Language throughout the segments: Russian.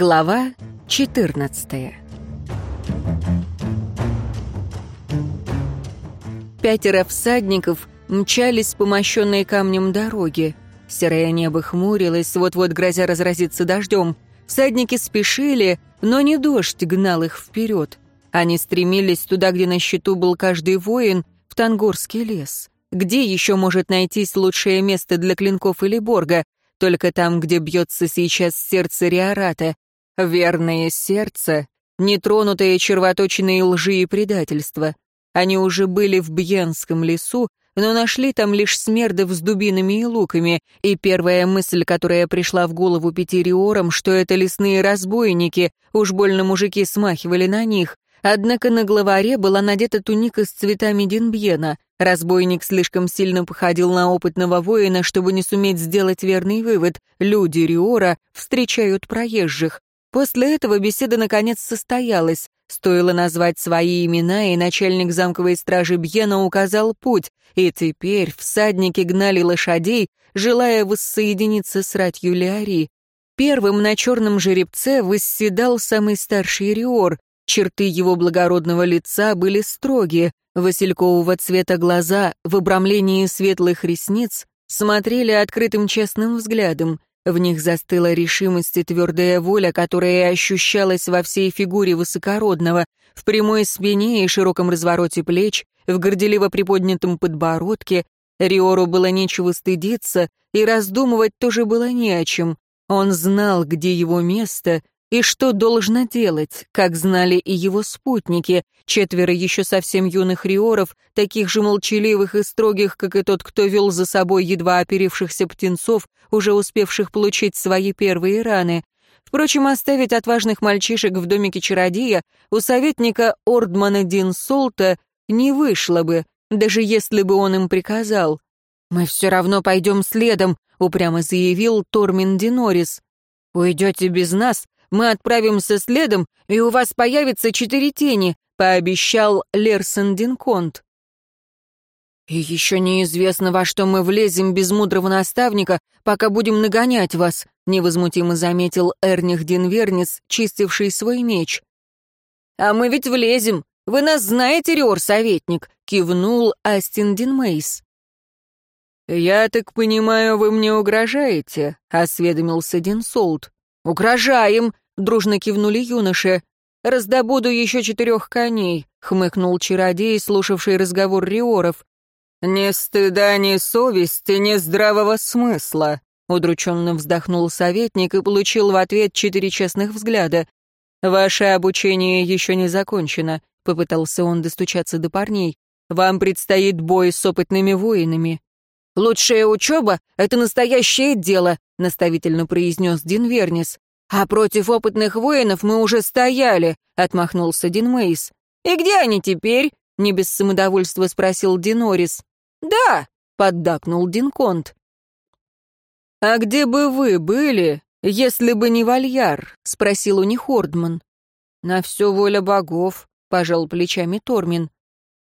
Глава 14 Пятеро всадников мчались по мощенной камнем дороге. Серое небо хмурилось, вот-вот грозя разразиться дождем. Всадники спешили, но не дождь гнал их вперед. Они стремились туда, где на счету был каждый воин, в Тангорский лес. Где еще может найтись лучшее место для клинков или борга? Только там, где бьется сейчас сердце Риората. Верное сердце, нетронутое червоточиной лжи и предательства. Они уже были в Бьенском лесу, но нашли там лишь смердов с дубинами и луками, и первая мысль, которая пришла в голову Петериорам, что это лесные разбойники, уж больно мужики смахивали на них. Однако на главаре была надета туника с цветами Денбьена. Разбойник слишком сильно походил на опытного воина, чтобы не суметь сделать верный вывод. Люди Риора встречают проезжих. После этого беседа наконец состоялась. Стоило назвать свои имена, и начальник замковой стражи Бьена указал путь, и теперь всадники гнали лошадей, желая воссоединиться с ратью Леари. Первым на черном жеребце восседал самый старший Риор. Черты его благородного лица были строгие, Василькового цвета глаза в обрамлении светлых ресниц смотрели открытым честным взглядом. В них застыла решимость и твердая воля, которая ощущалась во всей фигуре высокородного, в прямой спине и широком развороте плеч, в горделиво приподнятом подбородке. Риору было нечего стыдиться, и раздумывать тоже было не о чем. Он знал, где его место, и что должно делать, как знали и его спутники, четверо еще совсем юных риоров, таких же молчаливых и строгих, как и тот, кто вел за собой едва оперившихся птенцов, уже успевших получить свои первые раны. Впрочем, оставить отважных мальчишек в домике чародея у советника Ордмана Динсолта не вышло бы, даже если бы он им приказал. «Мы все равно пойдем следом», — упрямо заявил Тормин Динорис. «Уйдете без нас, мы отправимся следом, и у вас появится четыре тени», — пообещал Лерсон Динконт. «И еще неизвестно, во что мы влезем без мудрого наставника, пока будем нагонять вас», — невозмутимо заметил Эрних Динвернис, чистивший свой меч. «А мы ведь влезем. Вы нас знаете, Риор-советник», — кивнул Астин Динмейс. «Я так понимаю, вы мне угрожаете?» — осведомился Динсолт. «Угрожаем!» — дружно кивнули юноши. «Раздобуду еще четырех коней», — хмыкнул чародей, слушавший разговор Риоров. «Ни стыда, ни совести, ни здравого смысла», — удрученно вздохнул советник и получил в ответ четыре честных взгляда. «Ваше обучение еще не закончено», — попытался он достучаться до парней. «Вам предстоит бой с опытными воинами». «Лучшая учеба — это настоящее дело», — наставительно произнес Дин Вернис. «А против опытных воинов мы уже стояли», — отмахнулся Дин Мейс. «И где они теперь?» — не без самодовольства спросил Дин Орис. «Да», — поддакнул Дин Конт. «А где бы вы были, если бы не Вальяр?» — спросил у них Ордман. «На все воля богов», — пожал плечами Тормин.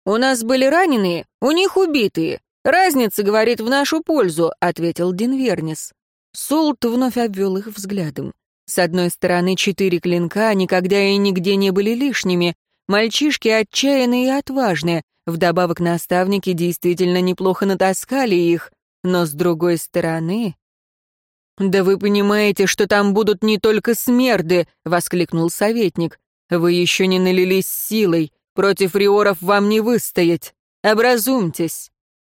«У нас были раненые, у них убитые. «Разница, говорит, в нашу пользу», — ответил Динвернис. Солт вновь обвел их взглядом. С одной стороны, четыре клинка никогда и нигде не были лишними. Мальчишки отчаянные и отважные. Вдобавок наставники действительно неплохо натаскали их. Но с другой стороны... «Да вы понимаете, что там будут не только смерды!» — воскликнул советник. «Вы еще не налились силой. Против риоров вам не выстоять. Образумьтесь!»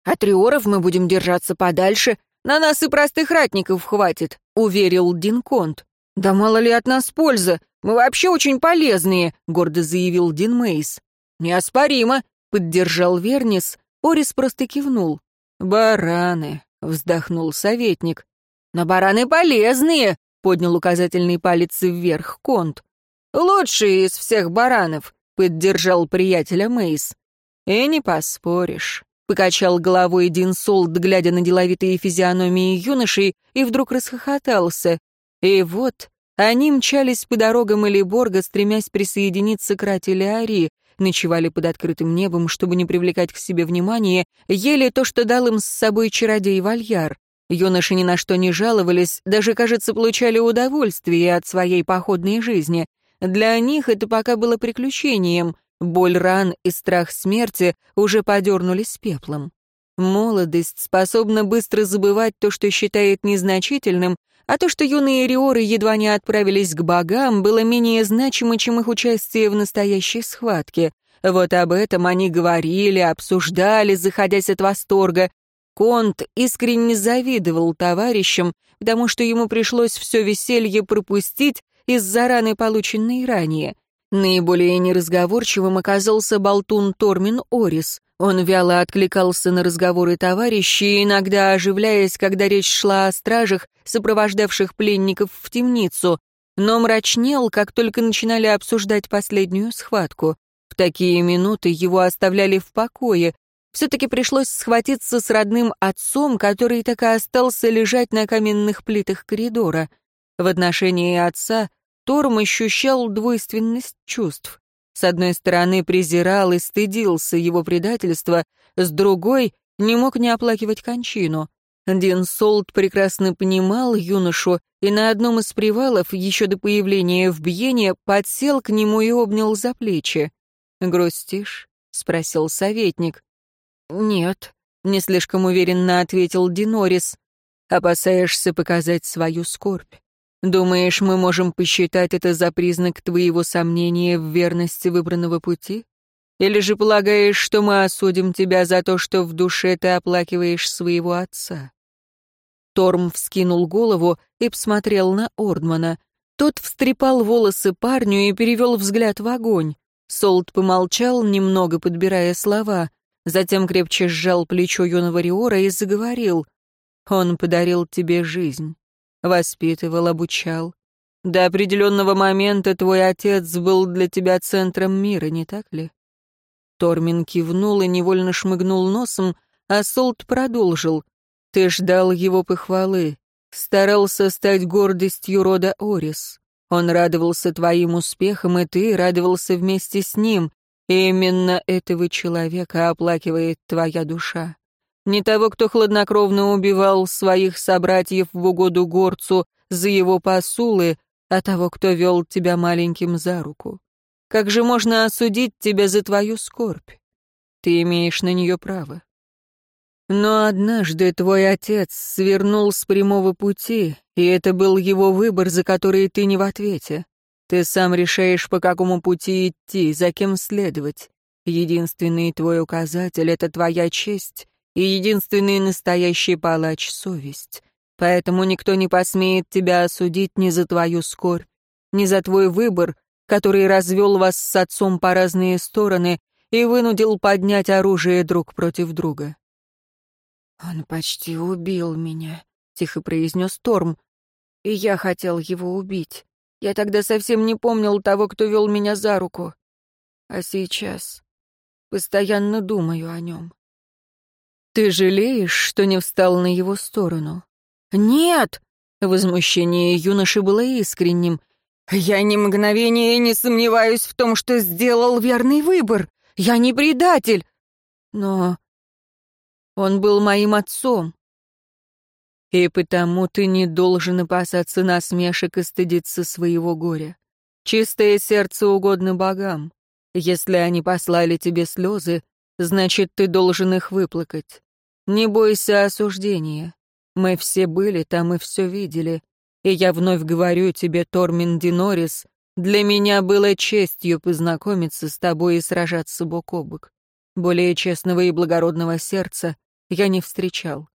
От риоров мы будем держаться подальше, на нас и простых ратников хватит», — уверил Динконт. «Да мало ли от нас польза, мы вообще очень полезные», — гордо заявил Дин Мейс. «Неоспоримо», — поддержал Вернис, Орис просто кивнул. «Бараны», — вздохнул советник. «Но бараны полезные», — поднял указательный палец вверх Конт. «Лучшие из всех баранов», — поддержал приятеля Мейс. «И не поспоришь». Покачал головой Дин Солд, глядя на деловитые физиономии юношей, и вдруг расхохотался. И вот они мчались по дорогам Элиборга, стремясь присоединиться к рате Леари, ночевали под открытым небом, чтобы не привлекать к себе внимания, ели то, что дал им с собой чародей Вальяр. Юноши ни на что не жаловались, даже, кажется, получали удовольствие от своей походной жизни. Для них это пока было приключением. Боль ран и страх смерти уже подернулись пеплом. Молодость способна быстро забывать то, что считает незначительным, а то, что юные риоры едва не отправились к богам, было менее значимо, чем их участие в настоящей схватке. Вот об этом они говорили, обсуждали, заходясь от восторга. Конт искренне завидовал товарищам, потому что ему пришлось все веселье пропустить из-за раны, полученной ранее. Наиболее неразговорчивым оказался болтун Тормин Орис. Он вяло откликался на разговоры товарищей, иногда оживляясь, когда речь шла о стражах, сопровождавших пленников в темницу, но мрачнел, как только начинали обсуждать последнюю схватку. В такие минуты его оставляли в покое. Все-таки пришлось схватиться с родным отцом, который так и остался лежать на каменных плитах коридора. В отношении отца Торм ощущал двойственность чувств. С одной стороны, презирал и стыдился его предательства, с другой — не мог не оплакивать кончину. Дин Солт прекрасно понимал юношу и на одном из привалов, еще до появления в Бьене, подсел к нему и обнял за плечи. «Грустишь?» — спросил советник. «Нет», — не слишком уверенно ответил Динорис. «Опасаешься показать свою скорбь. Думаешь, мы можем посчитать это за признак твоего сомнения в верности выбранного пути? Или же полагаешь, что мы осудим тебя за то, что в душе ты оплакиваешь своего отца?» Торм вскинул голову и посмотрел на Ордмана. Тот встрепал волосы парню и перевел взгляд в огонь. Солт помолчал, немного подбирая слова, затем крепче сжал плечо юного Риора и заговорил. «Он подарил тебе жизнь, воспитывал, обучал. До определенного момента твой отец был для тебя центром мира, не так ли?» Тормин кивнул и невольно шмыгнул носом, а Солт продолжил. «Ты ждал его похвалы, старался стать гордостью рода Орис. Он радовался твоим успехам, и ты радовался вместе с ним. Именно этого человека оплакивает твоя душа. Не того, кто хладнокровно убивал своих собратьев в угоду горцу за его посулы, а того, кто вел тебя маленьким за руку. Как же можно осудить тебя за твою скорбь? Ты имеешь на нее право. Но однажды твой отец свернул с прямого пути, и это был его выбор, за который ты не в ответе. Ты сам решаешь, по какому пути идти, за кем следовать. Единственный твой указатель — это твоя честь, и единственный настоящий палач — совесть. Поэтому никто не посмеет тебя осудить ни за твою скорбь, ни за твой выбор, который развел вас с отцом по разные стороны и вынудил поднять оружие друг против друга. «Он почти убил меня», — тихо произнес Торм. «И я хотел его убить. Я тогда совсем не помнил того, кто вел меня за руку. А сейчас постоянно думаю о нем». «Ты жалеешь, что не встал на его сторону?» «Нет!» — возмущение юноши было искренним. «Я ни мгновения не сомневаюсь в том, что сделал верный выбор. Я не предатель. Но он был моим отцом. И потому ты не должен опасаться насмешек и стыдиться своего горя. Чистое сердце угодно богам. Если они послали тебе слезы, значит, ты должен их выплакать. Не бойся осуждения. Мы все были там и все видели. И я вновь говорю тебе, Тормин Динорис, для меня было честью познакомиться с тобой и сражаться бок о бок. Более честного и благородного сердца я не встречал.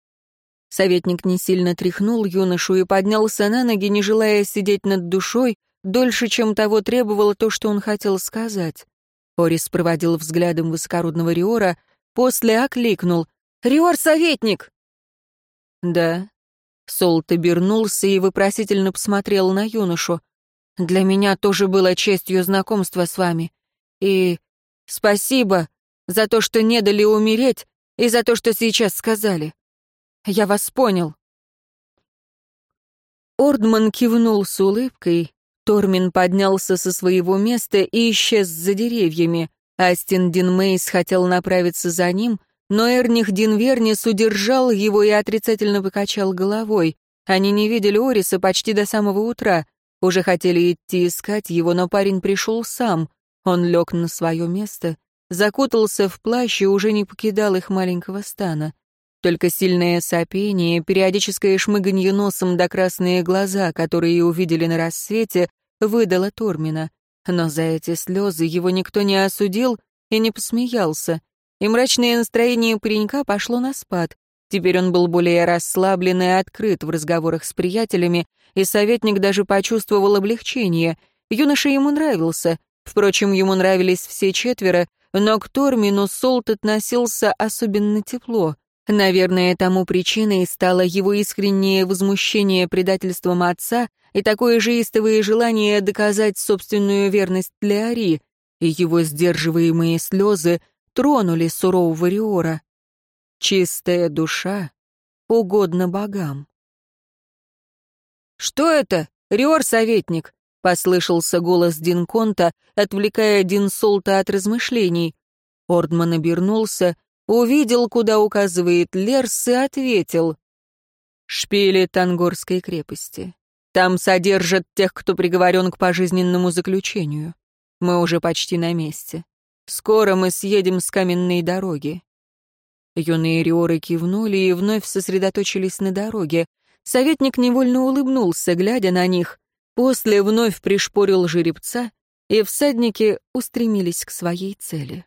Советник не сильно тряхнул юношу и поднялся на ноги, не желая сидеть над душой дольше, чем того требовало то, что он хотел сказать. Орис проводил взглядом высокородного Риора, после окликнул. «Риор-советник!» «Да». Солт обернулся и вопросительно посмотрел на юношу. «Для меня тоже было честью знакомства с вами. И спасибо за то, что не дали умереть и за то, что сейчас сказали. Я вас понял». Ордман кивнул с улыбкой, Тормин поднялся со своего места и исчез за деревьями. Астин Дин Мейс хотел направиться за ним, но Эрних Динвернис удержал его и отрицательно покачал головой. Они не видели Ориса почти до самого утра. Уже хотели идти искать его, но парень пришел сам. Он лег на свое место, закутался в плащ и уже не покидал их маленького стана. Только сильное сопение, периодическое шмыганье носом да красные глаза, которые увидели на рассвете, выдало Тормина. Но за эти слезы его никто не осудил и не посмеялся. И мрачное настроение паренька пошло на спад. Теперь он был более расслаблен и открыт в разговорах с приятелями, и советник даже почувствовал облегчение. Юноша ему нравился. Впрочем, ему нравились все четверо, но к Тормину Солт относился особенно тепло. Наверное, тому причиной стало его искреннее возмущение предательством отца и такое же истовое желание доказать собственную верность Леари, и его сдерживаемые слезы тронули сурового Риора. Чистая душа угодно богам. «Что это? Риор-советник!» — послышался голос Динконта, отвлекая Динсолта от размышлений. Ордман обернулся, увидел, куда указывает Лерс, и ответил. «Шпили Тангорской крепости. Там содержат тех, кто приговорен к пожизненному заключению. Мы уже почти на месте. Скоро мы съедем с каменной дороги. Юные риоры кивнули и вновь сосредоточились на дороге. Советник невольно улыбнулся, глядя на них. После вновь пришпорил жеребца, и всадники устремились к своей цели.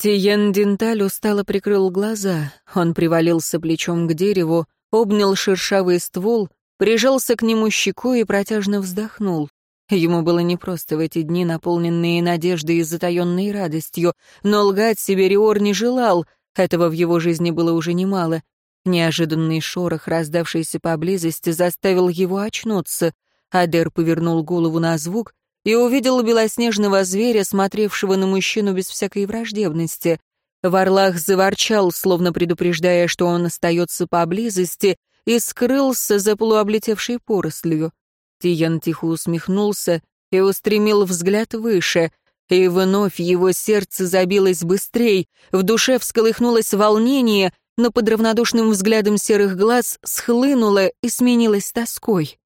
Тиен Денталь устало прикрыл глаза. Он привалился плечом к дереву, обнял шершавый ствол, прижался к нему щекой и протяжно вздохнул. Ему было непросто в эти дни, наполненные надеждой и затаенной радостью, но лгать себе Риор не желал, этого в его жизни было уже немало. Неожиданный шорох, раздавшийся поблизости, заставил его очнуться. Адер повернул голову на звук и увидел белоснежного зверя, смотревшего на мужчину без всякой враждебности. Варлах заворчал, словно предупреждая, что он остается поблизости, и скрылся за полуоблетевшей порослью. Тиян тихо усмехнулся и устремил взгляд выше, и вновь его сердце забилось быстрей, в душе всколыхнулось волнение, но под равнодушным взглядом серых глаз схлынуло и сменилось тоской.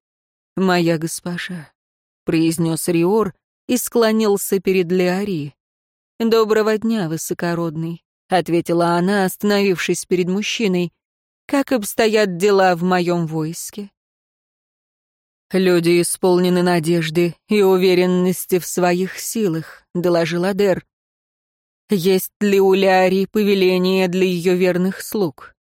«Моя госпожа», — произнес Риор и склонился перед Леари. «Доброго дня, высокородный», — ответила она, остановившись перед мужчиной. «Как обстоят дела в моем войске?» «Люди исполнены надежды и уверенности в своих силах», — доложил Адер. «Есть ли у Ляри повеления для ее верных слуг?»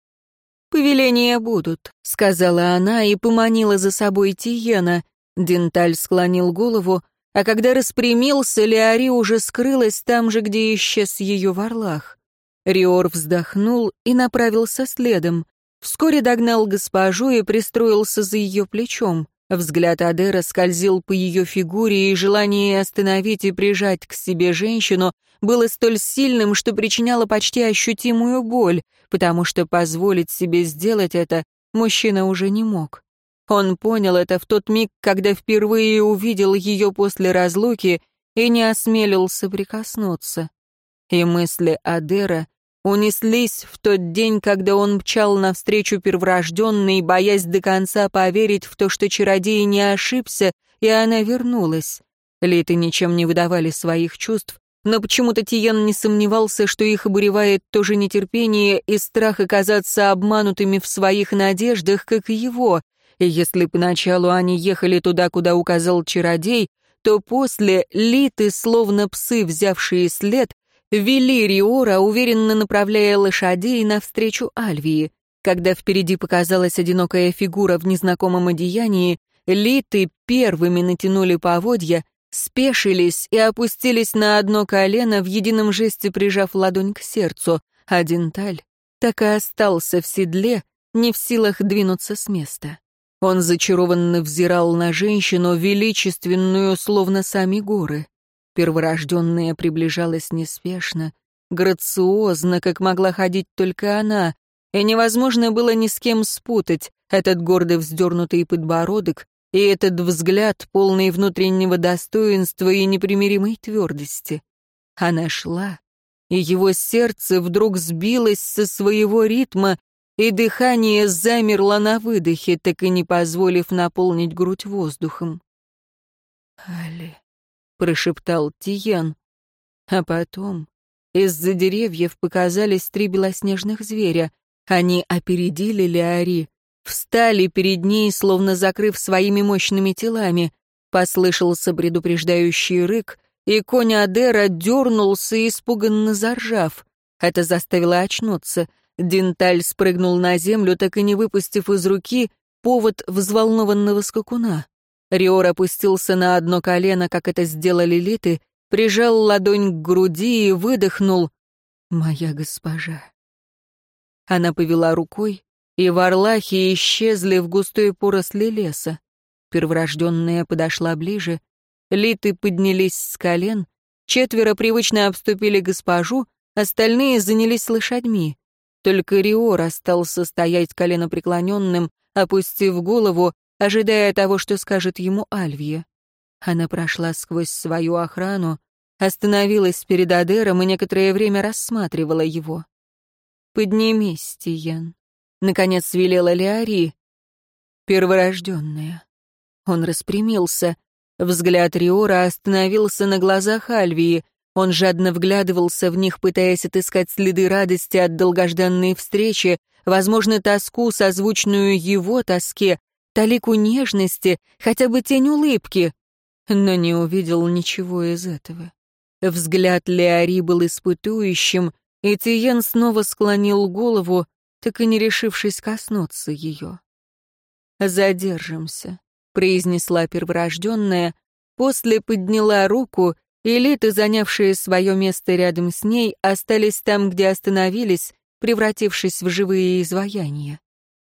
«Повеления будут», — сказала она и поманила за собой Тиена. Денталь склонил голову, а когда распрямился, Леари уже скрылась там же, где исчез ее варлах. Риор вздохнул и направился следом. Вскоре догнал госпожу и пристроился за ее плечом. Взгляд Адера скользил по ее фигуре, и желание остановить и прижать к себе женщину было столь сильным, что причиняло почти ощутимую боль, потому что позволить себе сделать это мужчина уже не мог. Он понял это в тот миг, когда впервые увидел ее после разлуки и не осмелился прикоснуться. И мысли Адера унеслись в тот день, когда он мчал навстречу перворожденной, боясь до конца поверить в то, что чародей не ошибся, и она вернулась. Литы ничем не выдавали своих чувств, но почему-то Тиен не сомневался, что их обуревает то же нетерпение и страх оказаться обманутыми в своих надеждах, как и его. И если поначалу они ехали туда, куда указал чародей, то после Литы, словно псы, взявшие след, вели Риора, уверенно направляя лошадей навстречу Альвии. Когда впереди показалась одинокая фигура в незнакомом одеянии, литы первыми натянули поводья, спешились и опустились на одно колено в едином жесте, прижав ладонь к сердцу, а Денталь так и остался в седле, не в силах двинуться с места. Он зачарованно взирал на женщину, величественную, словно сами горы. Перворожденная приближалась неспешно, грациозно, как могла ходить только она, и невозможно было ни с кем спутать этот гордо вздернутый подбородок и этот взгляд, полный внутреннего достоинства и непримиримой твердости. Она шла, и его сердце вдруг сбилось со своего ритма, и дыхание замерло на выдохе, так и не позволив наполнить грудь воздухом. «Али», — прошептал Тиен, а потом из-за деревьев показались три белоснежных зверя. Они опередили Леари, встали перед ней, словно закрыв своими мощными телами. Послышался предупреждающий рык, и конь Адера дернулся, испуганно заржав. Это заставило очнуться. Денталь спрыгнул на землю, так и не выпустив из руки повод взволнованного скакуна. Риор опустился на одно колено, как это сделали литы, прижал ладонь к груди и выдохнул «Моя госпожа». Она повела рукой, и варлахи исчезли в густой поросли леса. Перворожденная подошла ближе, литы поднялись с колен, четверо привычно обступили госпожу, остальные занялись лошадьми. Только Риор остался стоять коленопреклоненным, опустив голову, ожидая того, что скажет ему Альвия. Она прошла сквозь свою охрану, остановилась перед Адером и некоторое время рассматривала его. «Поднимись, Тиен», — наконец велела Леари, перворожденная. Он распрямился. Взгляд Риора остановился на глазах Альвии. Он жадно вглядывался в них, пытаясь отыскать следы радости от долгожданной встречи, возможно, тоску, созвучную его тоске, талику нежности, хотя бы тень улыбки, но не увидел ничего из этого. Взгляд Леари был испытующим, и Тиен снова склонил голову, так и не решившись коснуться ее. «Задержимся», — произнесла перворожденная, после подняла руку, и литы, занявшие свое место рядом с ней, остались там, где остановились, превратившись в живые изваяния.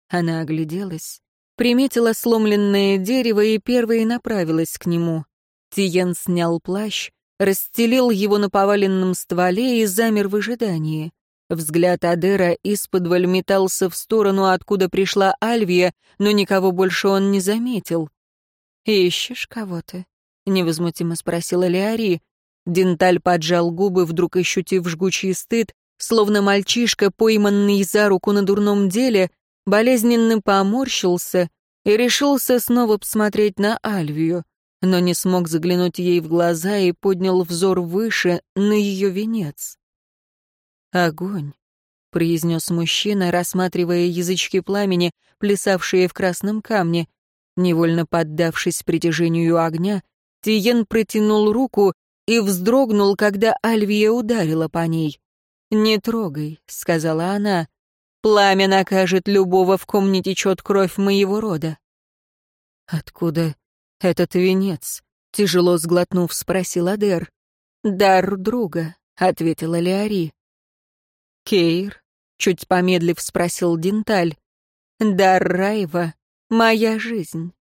Она огляделась, приметила сломленное дерево и первой направилась к нему. Тиен снял плащ, расстелил его на поваленном стволе и замер в ожидании. Взгляд Адера из-под метался в сторону, откуда пришла Альвия, но никого больше он не заметил. «Ищешь кого-то?» — невозмутимо спросила Леари. Денталь поджал губы, вдруг ощутив жгучий стыд, словно мальчишка, пойманный за руку на дурном деле, болезненно поморщился и решился снова посмотреть на Альвию, но не смог заглянуть ей в глаза и поднял взор выше, на ее венец. «Огонь», — произнес мужчина, рассматривая язычки пламени, плясавшие в красном камне. Невольно поддавшись притяжению огня, Тиен протянул руку и вздрогнул, когда Альвия ударила по ней. «Не трогай», — сказала она. «Пламя накажет любого, в ком не течет кровь моего рода». «Откуда этот венец?» — тяжело сглотнув, спросил Адер. «Дар друга», — ответила Леари. «Кейр?» — чуть помедлив спросил Денталь. «Дар Райва — моя жизнь.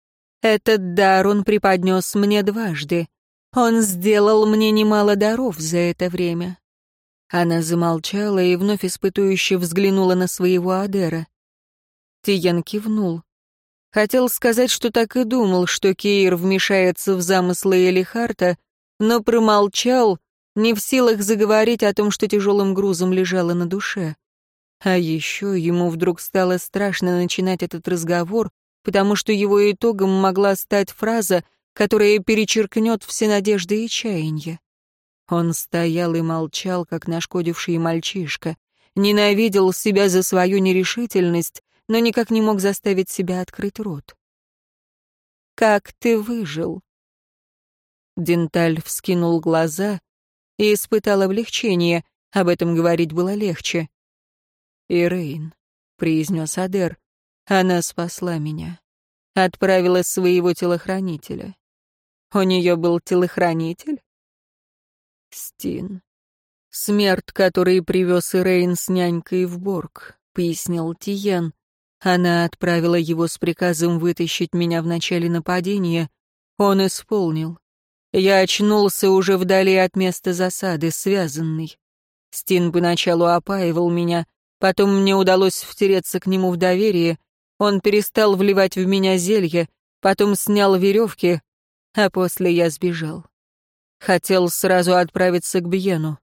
Этот дар он преподнес мне дважды. Он сделал мне немало даров за это время. Она замолчала и вновь испытующе взглянула на своего Адера. Тиен кивнул. Хотел сказать, что так и думал, что Кейр вмешается в замыслы Элихарта, но промолчал, не в силах заговорить о том, что тяжелым грузом лежало на душе. А еще ему вдруг стало страшно начинать этот разговор, потому что его итогом могла стать фраза, которая перечеркнет все надежды и чаяния. Он стоял и молчал, как нашкодивший мальчишка, ненавидел себя за свою нерешительность, но никак не мог заставить себя открыть рот. «Как ты выжил?» Денталь вскинул глаза и испытал облегчение, об этом говорить было легче. «Ирейн», — произнес Адер, — «она спасла меня, отправила своего телохранителя». «У нее был телохранитель?» Стин. Смерть, который привез Ирейн с нянькой в Борг, пояснил Тиен. Она отправила его с приказом вытащить меня в начале нападения. Он исполнил. Я очнулся уже вдали от места засады, связанный. Стин поначалу опаивал меня, потом мне удалось втереться к нему в доверие. Он перестал вливать в меня зелье, потом снял веревки, а после я сбежал. Хотел сразу отправиться к Бьену.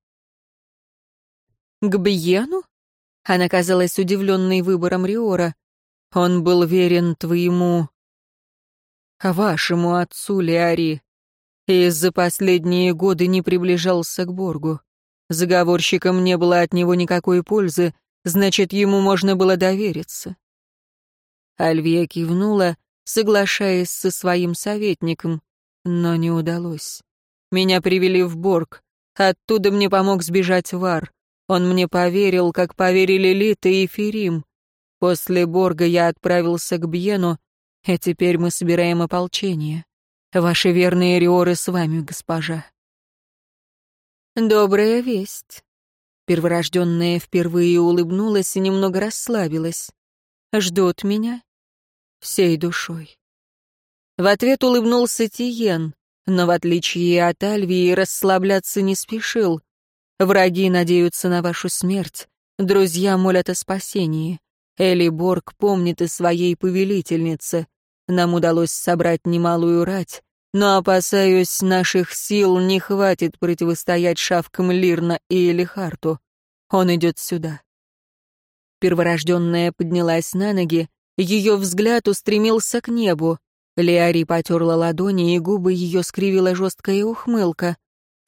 К Бьену? Она казалась удивленной выбором Риора. Он был верен твоему... вашему отцу, Леари, и за последние годы не приближался к Боргу. Заговорщикам не было от него никакой пользы, значит, ему можно было довериться. Альвия кивнула, соглашаясь со своим советником, но не удалось. Меня привели в Борг. Оттуда мне помог сбежать Вар. Он мне поверил, как поверили Лита и Ферим. После Борга я отправился к Бьену, и теперь мы собираем ополчение. Ваши верные риоры с вами, госпожа. Добрая весть. Перворожденная впервые улыбнулась и немного расслабилась. Ждут меня всей душой. В ответ улыбнулся Тиен, но в отличие от Альвии расслабляться не спешил. Враги надеются на вашу смерть, друзья молят о спасении. Элли Борг помнит о своей повелительнице. Нам удалось собрать немалую рать, но, опасаюсь, наших сил не хватит противостоять шавкам Лирна и Элихарту. Он идет сюда. Перворожденная поднялась на ноги, ее взгляд устремился к небу. Леари потерла ладони, и губы ее скривила жесткая ухмылка.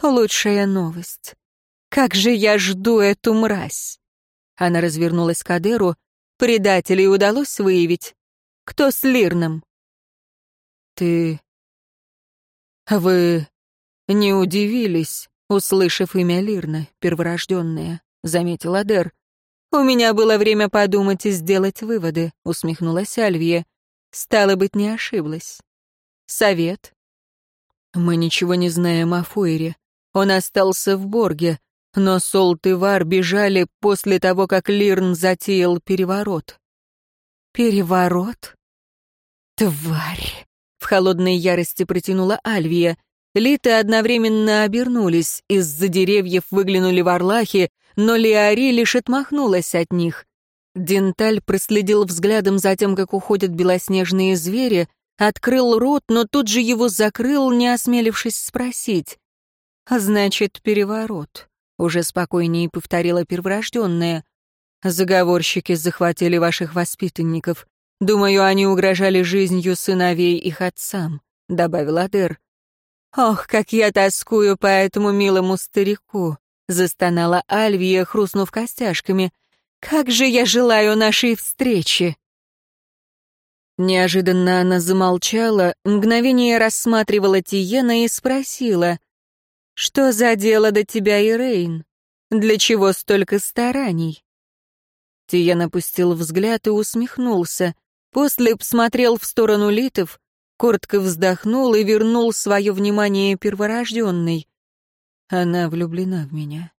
«Лучшая новость. Как же я жду эту мразь!» Она развернулась к Адеру. «Предателей удалось выявить? Кто с Лирном?» «Ты... вы не удивились, услышав имя Лирна, перворожденная», — заметил Адер. «У меня было время подумать и сделать выводы», — усмехнулась Альвия. «Стало быть, не ошиблась. Совет?» «Мы ничего не знаем о Фойре. Он остался в Борге, но Солт и Вар бежали после того, как Лирн затеял переворот». «Переворот? Тварь!» — в холодной ярости протянула Альвия. Литы одновременно обернулись, из-за деревьев выглянули варлахи, но Леари лишь отмахнулась от них. Денталь проследил взглядом за тем, как уходят белоснежные звери, открыл рот, но тут же его закрыл, не осмелившись спросить. «Значит, переворот», — уже спокойнее повторила перворожденная. «Заговорщики захватили ваших воспитанников. Думаю, они угрожали жизнью сыновей их отцам», — добавил Адер. «Ох, как я тоскую по этому милому старику!» — застонала Альвия, хрустнув костяшками. «Как же я желаю нашей встречи!» Неожиданно она замолчала, мгновение рассматривала Тиена и спросила, «Что за дело до тебя, Ирейн? Для чего столько стараний?» Тиен опустил взгляд и усмехнулся. После посмотрел в сторону литов, коротко вздохнул и вернул свое внимание перворожденной. Она влюблена в меня.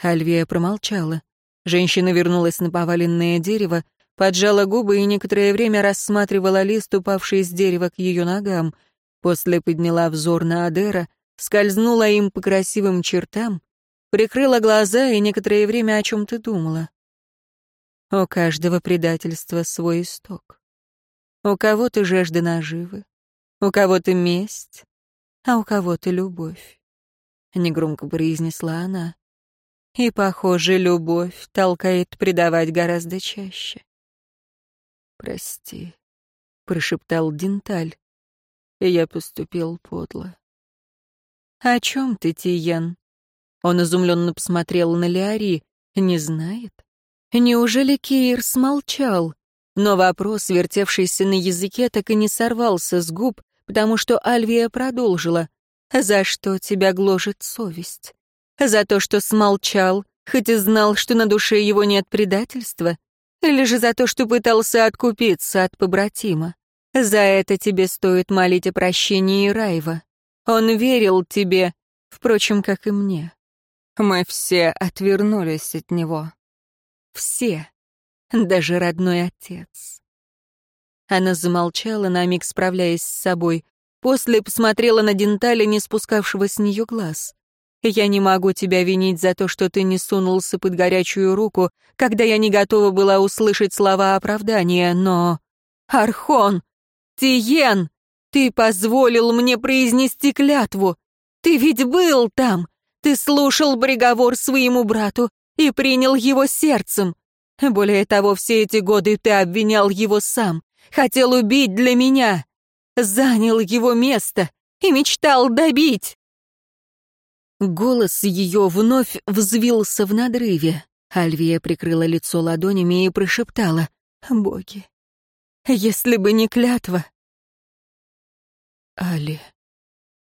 Альвия промолчала. Женщина вернулась на поваленное дерево, поджала губы и некоторое время рассматривала лист, упавший с дерева к ее ногам. После подняла взор на Адера, скользнула им по красивым чертам, прикрыла глаза и некоторое время о чем-то думала. У каждого предательства свой исток. У кого-то жажда наживы, у кого-то месть, а у кого-то любовь. Негромко произнесла она. И, похоже, любовь толкает предавать гораздо чаще. «Прости», — прошептал Денталь. Я поступил подло. «О чем ты, Тиен?» Он изумленно посмотрел на Леари. «Не знает? Неужели Киир смолчал?» Но вопрос, вертевшийся на языке, так и не сорвался с губ, потому что Альвия продолжила. «За что тебя гложет совесть? За то, что смолчал, хоть и знал, что на душе его нет предательства? Или же за то, что пытался откупиться от побратима? За это тебе стоит молить о прощении Райва. Он верил тебе, впрочем, как и мне. Мы все отвернулись от него. Все даже родной отец. Она замолчала, на миг справляясь с собой. После посмотрела на Денталя, не спускавшего с нее глаз. «Я не могу тебя винить за то, что ты не сунулся под горячую руку, когда я не готова была услышать слова оправдания, но... Архон! Тиен! Ты позволил мне произнести клятву! Ты ведь был там! Ты слушал приговор своему брату, и принял его сердцем. Более того, все эти годы ты обвинял его сам, хотел убить для меня, занял его место и мечтал добить. Голос ее вновь взвился в надрыве. Альвия прикрыла лицо ладонями и прошептала «Боги, если бы не клятва...» «Али...»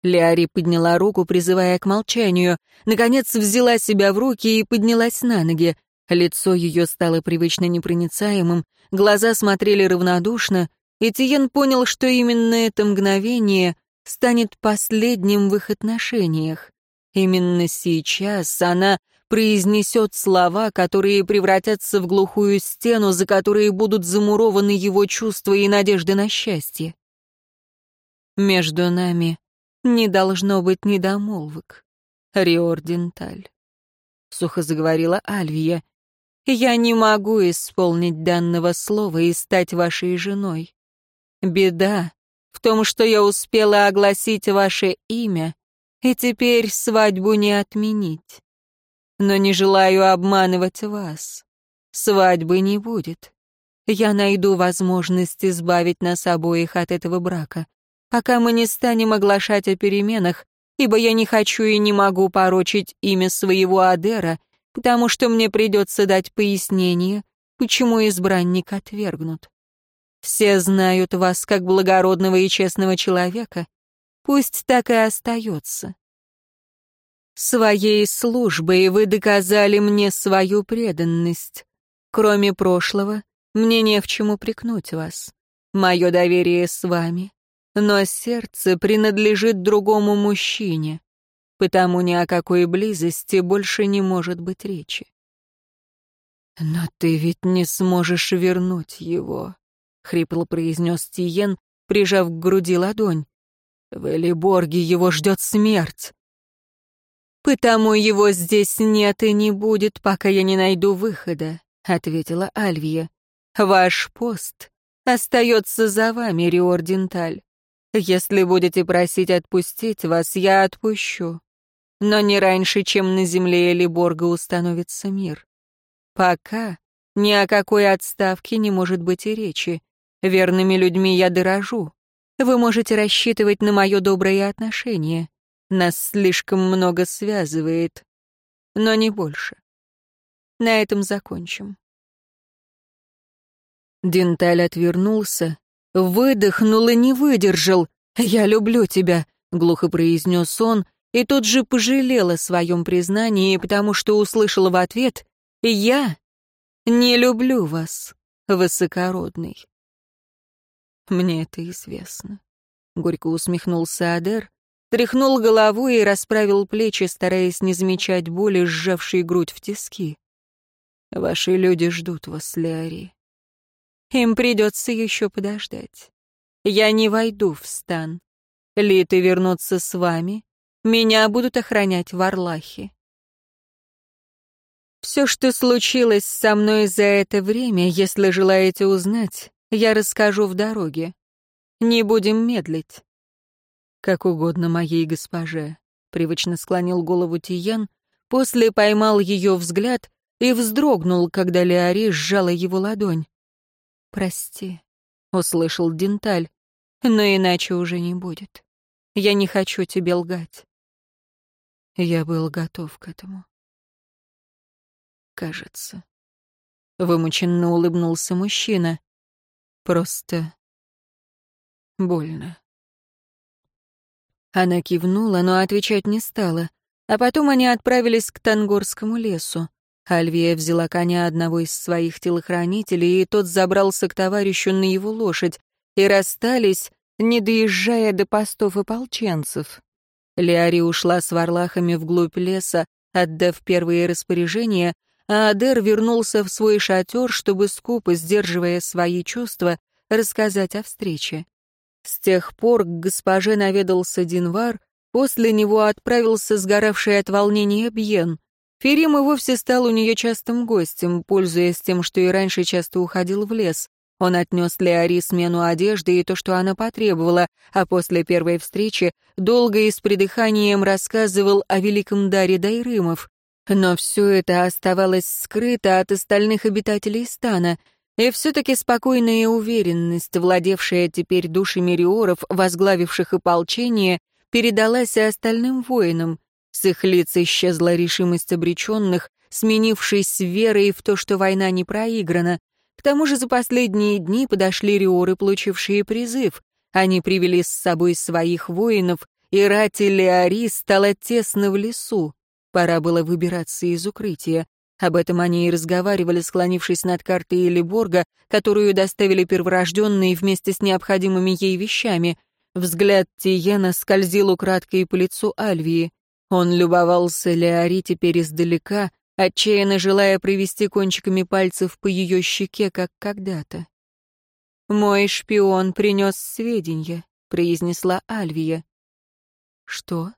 Леари подняла руку, призывая к молчанию. Наконец взяла себя в руки и поднялась на ноги. Лицо ее стало привычно непроницаемым, глаза смотрели равнодушно, и Тиен понял, что именно это мгновение станет последним в их отношениях. Именно сейчас она произнесет слова, которые превратятся в глухую стену, за которые будут замурованы его чувства и надежды на счастье. Между нами не должно быть недомолвок. Риорденталь. Сухо заговорила Альвия. Я не могу исполнить данного слова и стать вашей женой. Беда в том, что я успела огласить ваше имя, и теперь свадьбу не отменить. Но не желаю обманывать вас. Свадьбы не будет. Я найду возможность избавить нас обоих от этого брака, пока мы не станем оглашать о переменах, ибо я не хочу и не могу порочить имя своего Адера, потому что мне придется дать пояснение, почему избранник отвергнут. Все знают вас как благородного и честного человека, пусть так и остается. Своей службой вы доказали мне свою преданность. Кроме прошлого, мне не в чем упрекнуть вас. Мое доверие с вами, но сердце принадлежит другому мужчине, потому ни о какой близости больше не может быть речи. «Но ты ведь не сможешь вернуть его», — хрипло произнес Тиен, прижав к груди ладонь. «В Элиборге его ждет смерть». «Потому его здесь нет и не будет, пока я не найду выхода», — ответила Альвия. «Ваш пост остается за вами, Риорденталь. Если будете просить отпустить вас, я отпущу. Но не раньше, чем на земле Элиборга установится мир. Пока ни о какой отставке не может быть и речи. Верными людьми я дорожу. Вы можете рассчитывать на мое доброе отношение. Нас слишком много связывает, но не больше. На этом закончим. Денталь отвернулся, выдохнул и не выдержал. «Я люблю тебя», — глухо произнес он, и тут же пожалел о своем признании, потому что услышал в ответ «Я не люблю вас, высокородный». «Мне это известно», — горько усмехнулся Адер, тряхнул головой и расправил плечи, стараясь не замечать боли, сжавшей грудь в тиски. «Ваши люди ждут вас, Леари. Им придется еще подождать. Я не войду в стан. Литы вернутся с вами. Меня будут охранять в Орлахе. Все, что случилось со мной за это время, если желаете узнать, я расскажу в дороге. Не будем медлить. Как угодно моей госпоже, привычно склонил голову Тиян, после поймал ее взгляд и вздрогнул, когда Леори сжала его ладонь. «Прости», — услышал Денталь, — «но иначе уже не будет. Я не хочу тебе лгать». Я был готов к этому. Кажется. Вымученно улыбнулся мужчина. Просто больно. Она кивнула, но отвечать не стала. А потом они отправились к Тангорскому лесу. Альвия взяла коня одного из своих телохранителей, и тот забрался к товарищу на его лошадь, и расстались, не доезжая до постов ополченцев. Леари ушла с варлахами вглубь леса, отдав первые распоряжения, а Адер вернулся в свой шатер, чтобы скупо, сдерживая свои чувства, рассказать о встрече. С тех пор к госпоже наведался Динвар, после него отправился сгоравший от волнения Бьен. Ферим и вовсе стал у нее частым гостем, пользуясь тем, что и раньше часто уходил в лес. Он отнес Леари смену одежды и то, что она потребовала, а после первой встречи долго и с придыханием рассказывал о великом даре Дайрымов. Но все это оставалось скрыто от остальных обитателей стана, и все-таки спокойная уверенность, владевшая теперь душами риоров, возглавивших ополчение, передалась и остальным воинам. С их лиц исчезла решимость обреченных, сменившись верой в то, что война не проиграна. К тому же за последние дни подошли риоры, получившие призыв. Они привели с собой своих воинов, и рати Леари стала тесно в лесу. Пора было выбираться из укрытия. Об этом они и разговаривали, склонившись над картой Элиборга, которую доставили перворожденные вместе с необходимыми ей вещами. Взгляд Тиена скользил украдкой по лицу Альвии. Он любовался Леари теперь издалека, отчаянно желая провести кончиками пальцев по ее щеке, как когда-то. «Мой шпион принес сведения», — произнесла Альвия. «Что?»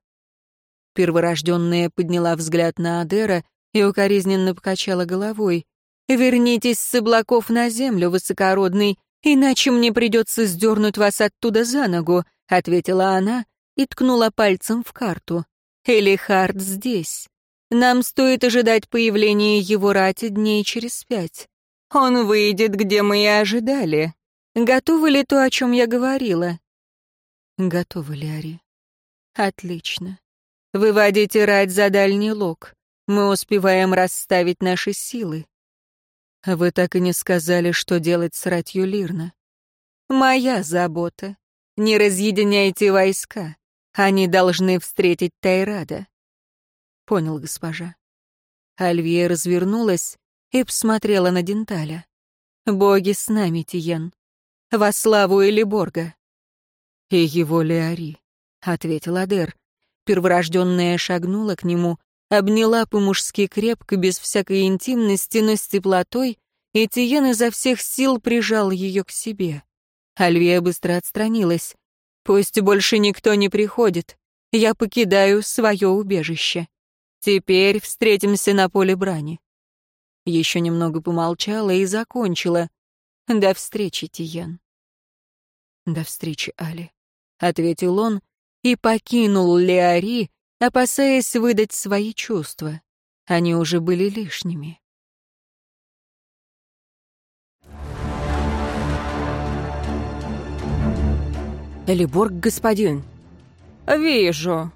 Перворожденная подняла взгляд на Адера и укоризненно покачала головой. «Вернитесь с облаков на землю, высокородный, иначе мне придется сдернуть вас оттуда за ногу», — ответила она и ткнула пальцем в карту. «Элихард здесь. Нам стоит ожидать появления его рати дней через пять. Он выйдет, где мы и ожидали. Готовы ли то, о чем я говорила?» «Готовы ли, Ари?» «Отлично. Выводите рать за дальний лог. Мы успеваем расставить наши силы. Вы так и не сказали, что делать с ратью Лирна. Моя забота. Не разъединяйте войска. Они должны встретить Тайрада. Понял, госпожа. Альвия развернулась и посмотрела на Денталя. «Боги с нами, Тиен. Во славу Элиборга». «И его Леари», — ответил Адер. Перворожденная шагнула к нему, обняла по-мужски крепко, без всякой интимности, но с теплотой, и Тиен изо всех сил прижал ее к себе. Альвия быстро отстранилась. «Пусть больше никто не приходит. Я покидаю свое убежище. Теперь встретимся на поле брани». Еще немного помолчала и закончила. «До встречи, Тиен». «До встречи, Али», — ответил он, и покинул Леари, опасаясь выдать свои чувства. Они уже были лишними. «Элиборг, господин». «Вижу».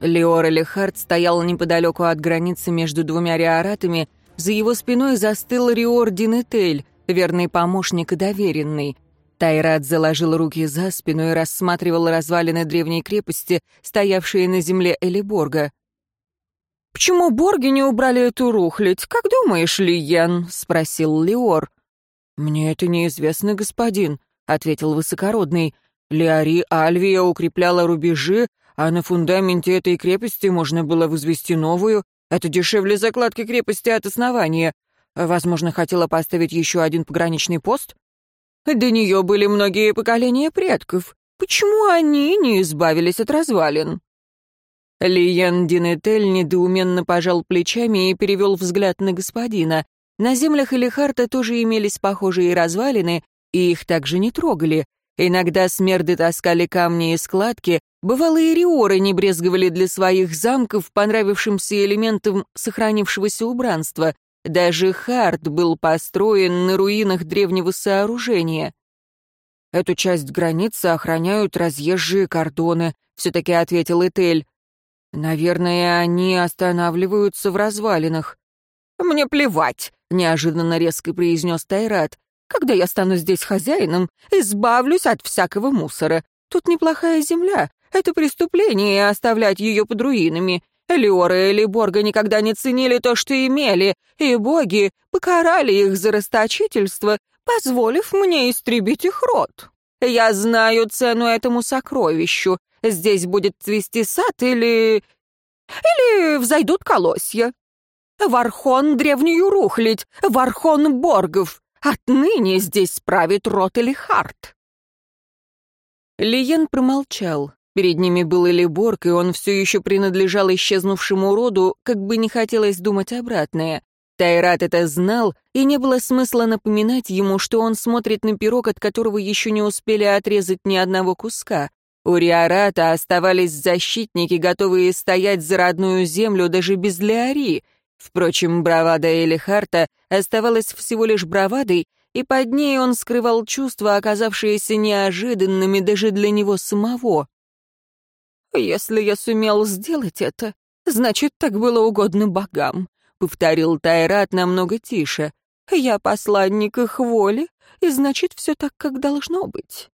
Леор Элихард стоял неподалеку от границы между двумя риоратами, за его спиной застыл Риор Динетель, верный помощник и доверенный — Тайрат заложил руки за спину и рассматривал развалины древней крепости, стоявшие на земле Элиборга. «Почему борги не убрали эту рухлядь? Как думаешь, Лиен?» — спросил Леор. «Мне это неизвестно, господин», — ответил высокородный. «Леари Альвия укрепляла рубежи, а на фундаменте этой крепости можно было возвести новую. Это дешевле закладки крепости от основания. Возможно, хотела поставить еще один пограничный пост?» До нее были многие поколения предков. Почему они не избавились от развалин?» Лиен Динетель недоуменно пожал плечами и перевел взгляд на господина. На землях Элихарта тоже имелись похожие развалины, и их также не трогали. Иногда смерды таскали камни и складки, бывалые риоры не брезговали для своих замков понравившимся элементом сохранившегося убранства. Даже Харт был построен на руинах древнего сооружения. «Эту часть границы охраняют разъезжие кордоны», — все-таки ответил Этель. «Наверное, они останавливаются в развалинах». «Мне плевать», — неожиданно резко произнес Тайрат. «Когда я стану здесь хозяином, избавлюсь от всякого мусора. Тут неплохая земля. Это преступление оставлять ее под руинами. Леоры или Борга никогда не ценили то, что имели, и боги покарали их за расточительство, позволив мне истребить их род. Я знаю цену этому сокровищу. Здесь будет цвести сад или... или взойдут колосья. Вархон древнюю рухлядь, Вархон Боргов. Отныне здесь правит род Элихард. Лиен промолчал. Перед ними был Элиборг, и он все еще принадлежал исчезнувшему роду, как бы не хотелось думать обратное. Тайрат это знал, и не было смысла напоминать ему, что он смотрит на пирог, от которого еще не успели отрезать ни одного куска. У Риората оставались защитники, готовые стоять за родную землю даже без Леари, Впрочем, бравада Элихарта оставалась всего лишь бравадой, и под ней он скрывал чувства, оказавшиеся неожиданными даже для него самого. «Если я сумел сделать это, значит, так было угодно богам», — повторил Тайрат намного тише. «Я посланник их воли, и значит, все так, как должно быть».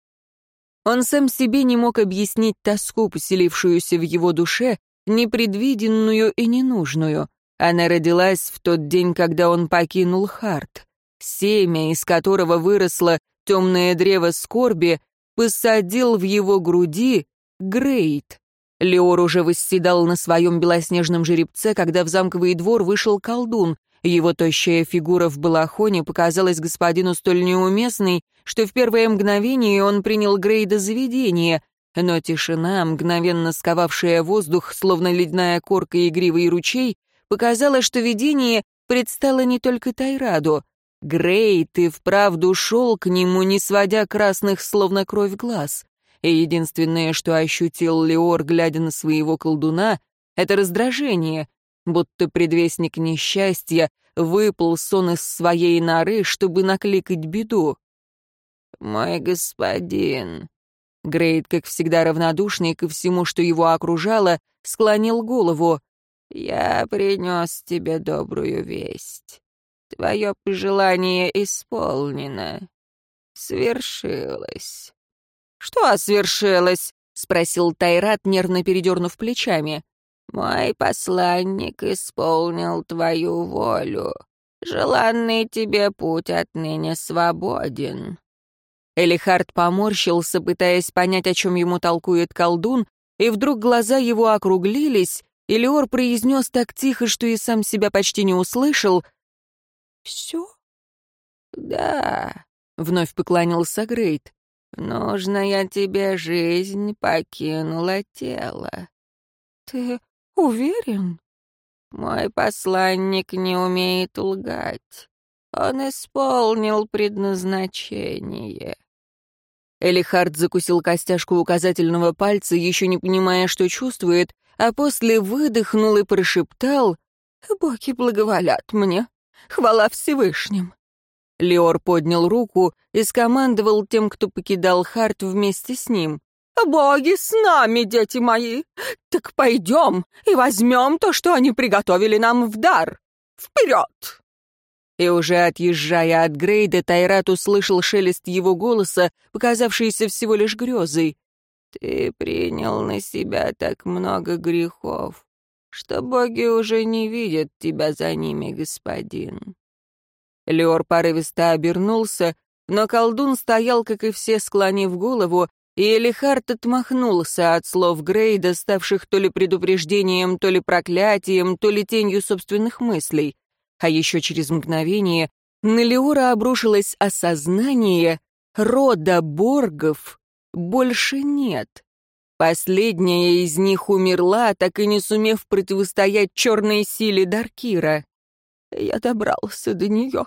Он сам себе не мог объяснить тоску, поселившуюся в его душе, непредвиденную и ненужную. Она родилась в тот день, когда он покинул Харт. Семя, из которого выросло темное древо скорби, посадил в его груди Грейт. Леор уже восседал на своем белоснежном жеребце, когда в замковый двор вышел колдун. Его тощая фигура в балахоне показалась господину столь неуместной, что в первое мгновение он принял Грейда заведение, но тишина, мгновенно сковавшая воздух, словно ледяная корка и игривый ручей, показала, что видение предстало не только Тайраду. Грей, ты вправду шел к нему, не сводя красных, словно кровь глаз. И единственное, что ощутил Леор, глядя на своего колдуна, это раздражение, будто предвестник несчастья выпал сон из своей норы, чтобы накликать беду. «Мой господин», Грейд, как всегда равнодушный ко всему, что его окружало, склонил голову. «Я принес тебе добрую весть. Твое пожелание исполнено. Свершилось». «Что свершилось?» — спросил Тайрат, нервно передернув плечами. «Мой посланник исполнил твою волю. Желанный тебе путь отныне свободен». Элихард поморщился, пытаясь понять, о чем ему толкует колдун, и вдруг глаза его округлились, и Леор произнес так тихо, что и сам себя почти не услышал. «Все?» «Да», — вновь поклонился Грейт. «Нужная тебе жизнь покинула тело». «Ты уверен?» «Мой посланник не умеет лгать. Он исполнил предназначение». Элихард закусил костяшку указательного пальца, еще не понимая, что чувствует, а после выдохнул и прошептал «Боги благоволят мне. Хвала Всевышним». Леор поднял руку и скомандовал тем, кто покидал Харт вместе с ним. «Боги с нами, дети мои! Так пойдем и возьмем то, что они приготовили нам в дар! Вперед!» И уже отъезжая от Грейда, Тайрат услышал шелест его голоса, показавшийся всего лишь грезой. Ты принял на себя так много грехов, что боги уже не видят тебя за ними, господин». Леор порывисто обернулся, но колдун стоял, как и все, склонив голову, и Элихард отмахнулся от слов Грейда, ставших то ли предупреждением, то ли проклятием, то ли тенью собственных мыслей. А еще через мгновение на Леора обрушилось осознание рода Боргов больше нет. Последняя из них умерла, так и не сумев противостоять черной силе Даркира. «Я добрался до нее.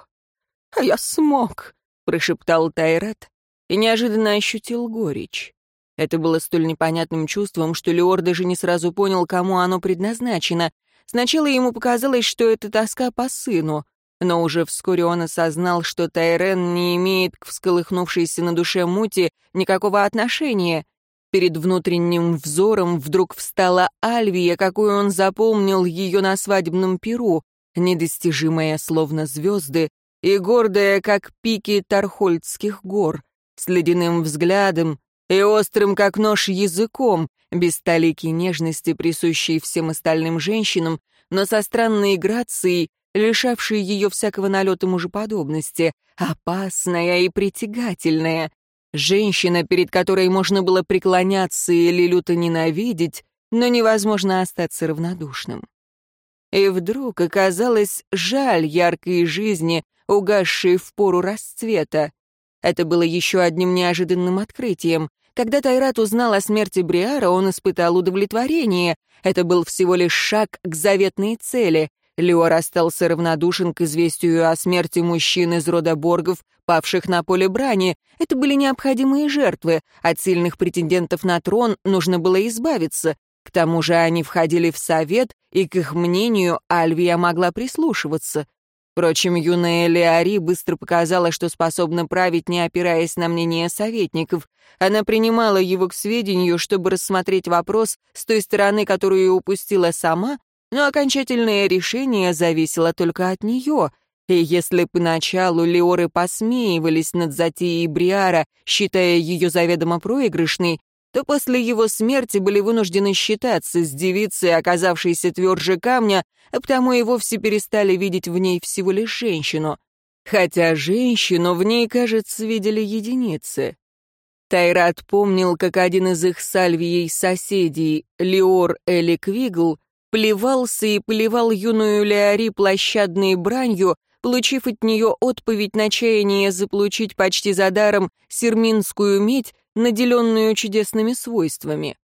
А я смог», — прошептал Тайрат и неожиданно ощутил горечь. Это было столь непонятным чувством, что Леор даже не сразу понял, кому оно предназначено. Сначала ему показалось, что это тоска по сыну, но уже вскоре он осознал, что Тайрен не имеет к всколыхнувшейся на душе мути никакого отношения. Перед внутренним взором вдруг встала Альвия, какую он запомнил ее на свадебном перу, недостижимая словно звезды и гордая, как пики Тархольдских гор, с ледяным взглядом и острым, как нож, языком, без толики нежности, присущей всем остальным женщинам, но со странной грацией, лишавший ее всякого налета мужеподобности, опасная и притягательная. Женщина, перед которой можно было преклоняться или люто ненавидеть, но невозможно остаться равнодушным. И вдруг оказалось жаль яркой жизни, угасшей в пору расцвета. Это было еще одним неожиданным открытием. Когда Тайрат узнал о смерти Бриара, он испытал удовлетворение. Это был всего лишь шаг к заветной цели. Леор остался равнодушен к известию о смерти мужчин из рода Боргов, павших на поле брани. Это были необходимые жертвы. От сильных претендентов на трон нужно было избавиться. К тому же они входили в совет, и к их мнению Альвия могла прислушиваться. Впрочем, юная Леари быстро показала, что способна править, не опираясь на мнение советников. Она принимала его к сведению, чтобы рассмотреть вопрос с той стороны, которую упустила сама, но окончательное решение зависело только от нее. И если поначалу Леоры посмеивались над затеей Бриара, считая ее заведомо проигрышной, то после его смерти были вынуждены считаться с девицей, оказавшейся тверже камня, а потому и вовсе перестали видеть в ней всего лишь женщину. Хотя женщину в ней, кажется, видели единицы. Тайрат помнил, как один из их сальвией соседей, Леор Эликвигл, плевался и поливал юную Леори площадной бранью, получив от нее отповедь на чаяние заполучить почти за даром серминскую медь, наделенную чудесными свойствами.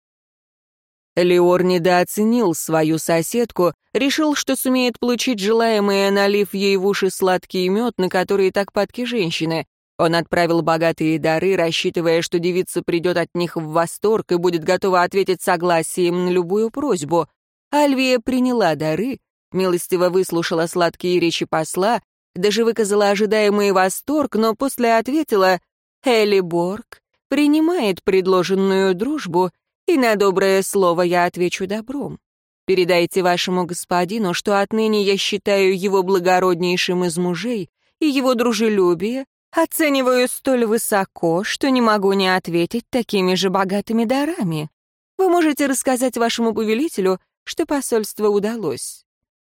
Леор недооценил свою соседку, решил, что сумеет получить желаемое, налив ей в уши сладкий мед, на который так падки женщины. Он отправил богатые дары, рассчитывая, что девица придет от них в восторг и будет готова ответить согласием на любую просьбу. Альвия приняла дары, милостиво выслушала сладкие речи посла, даже выказала ожидаемый восторг, но после ответила «Элли Борг принимает предложенную дружбу, и на доброе слово я отвечу добром. Передайте вашему господину, что отныне я считаю его благороднейшим из мужей, и его дружелюбие оцениваю столь высоко, что не могу не ответить такими же богатыми дарами. Вы можете рассказать вашему повелителю, что посольство удалось».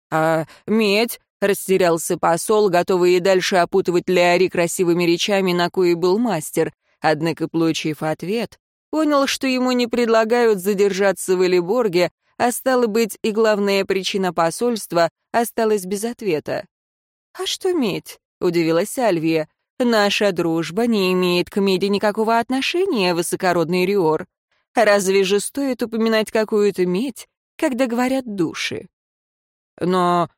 «А медь?» — растерялся посол, готовый и дальше опутывать Леари красивыми речами, на кои был мастер — Однако, получив ответ, понял, что ему не предлагают задержаться в Элиборге, а стало быть, и главная причина посольства осталась без ответа. «А что медь?» — удивилась Альвия. «Наша дружба не имеет к меди никакого отношения, высокородный Риор. Разве же стоит упоминать какую-то медь, когда говорят души?» «Но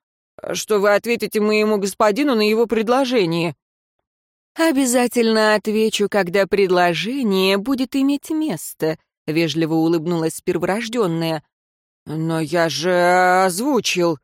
что вы ответите моему господину на его предложение?» «Обязательно отвечу, когда предложение будет иметь место», — вежливо улыбнулась перворожденная. «Но я же озвучил...»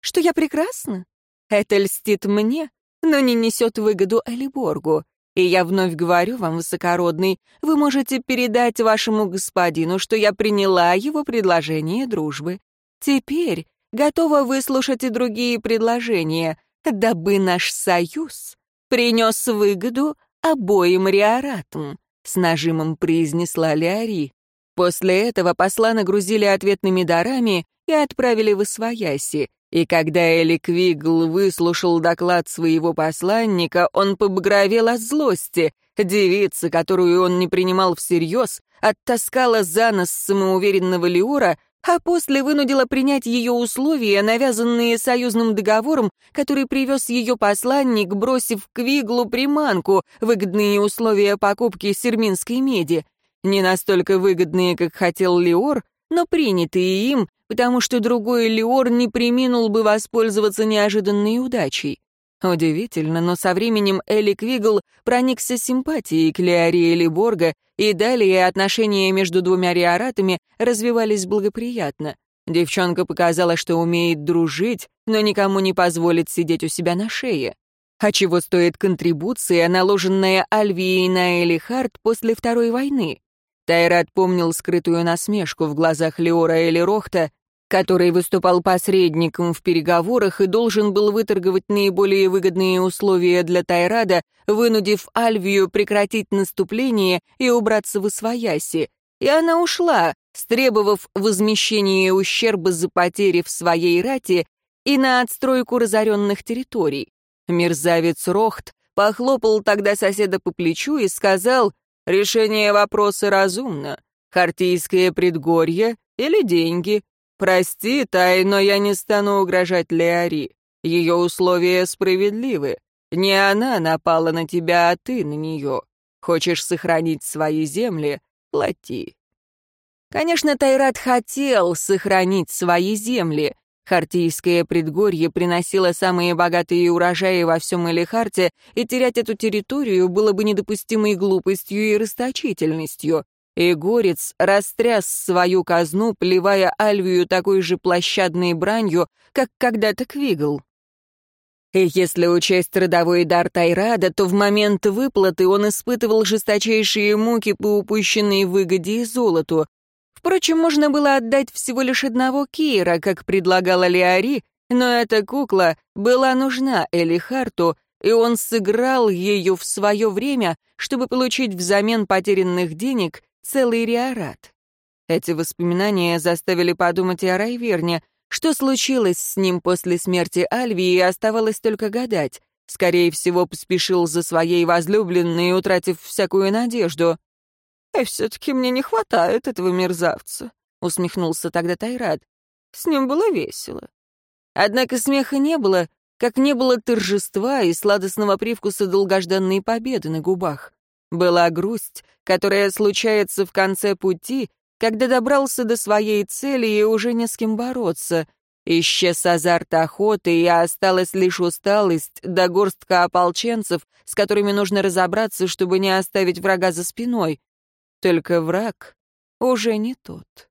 «Что я прекрасна? Это льстит мне, но не несет выгоду Элиборгу. И я вновь говорю вам, высокородный, вы можете передать вашему господину, что я приняла его предложение дружбы. Теперь готова выслушать и другие предложения, дабы наш союз принес выгоду обоим риоратам», — с нажимом произнесла Леари. После этого посла нагрузили ответными дарами и отправили в Освояси, и когда Элик Вигл выслушал доклад своего посланника, он побагровел от злости. Девица, которую он не принимал всерьез, оттаскала за нос самоуверенного Леора, а после вынудила принять ее условия, навязанные союзным договором, который привез ее посланник, бросив к Виглу приманку, выгодные условия покупки серминской меди. Не настолько выгодные, как хотел Леор, но принятые им, потому что другой Леор не приминул бы воспользоваться неожиданной удачей. Удивительно, но со временем Элли Квигл проникся симпатией к Леориэле Борга, и далее отношения между двумя риоратами развивались благоприятно. Девчонка показала, что умеет дружить, но никому не позволит сидеть у себя на шее. А чего стоит контрибуция, наложенная Альвией на Элли Харт после Второй войны? Тайрат помнил скрытую насмешку в глазах Леора Элли Рохта, который выступал посредником в переговорах и должен был выторговать наиболее выгодные условия для Тайрада, вынудив Альвию прекратить наступление и убраться в Освояси. И она ушла, стребовав возмещения ущерба за потери в своей рате и на отстройку разоренных территорий. Мерзавец Рохт похлопал тогда соседа по плечу и сказал, «Решение вопроса разумно. Хартийское предгорье или деньги, «Прости, Тай, но я не стану угрожать Леари. Ее условия справедливы. Не она напала на тебя, а ты на нее. Хочешь сохранить свои земли — плати». Конечно, Тайрат хотел сохранить свои земли. Хартийское предгорье приносило самые богатые урожаи во всем Элихарте, и терять эту территорию было бы недопустимой глупостью и расточительностью. И горец растряс свою казну, плевая Альвию такой же площадной бранью, как когда-то Квигл. И если учесть родовой дар Тайрада, то в момент выплаты он испытывал жесточайшие муки по упущенной выгоде и золоту. Впрочем, можно было отдать всего лишь одного Кира, как предлагала Леари, но эта кукла была нужна Элихарту, и он сыграл ее в свое время, чтобы получить взамен потерянных денег целый риорат. Эти воспоминания заставили подумать о Райверне — что случилось с ним после смерти Альвии, оставалось только гадать. Скорее всего, поспешил за своей возлюбленной, утратив всякую надежду. «И все-таки мне не хватает этого мерзавца», — усмехнулся тогда Тайрат. «С ним было весело». Однако смеха не было, как не было торжества и сладостного привкуса долгожданной победы на губах. Была грусть, которая случается в конце пути, когда добрался до своей цели и уже не с кем бороться. Исчез азарт охоты, и осталась лишь усталость да горстка ополченцев, с которыми нужно разобраться, чтобы не оставить врага за спиной. Только враг уже не тот.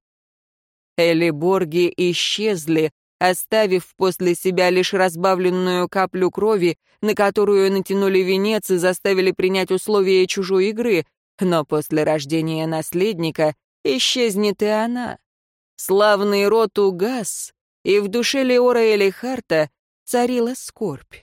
Элиборги исчезли, оставив после себя лишь разбавленную каплю крови, на которую натянули венец и заставили принять условия чужой игры, но после рождения наследника исчезнет и она. Славный род угас, и в душе Леора Элихарта царила скорбь.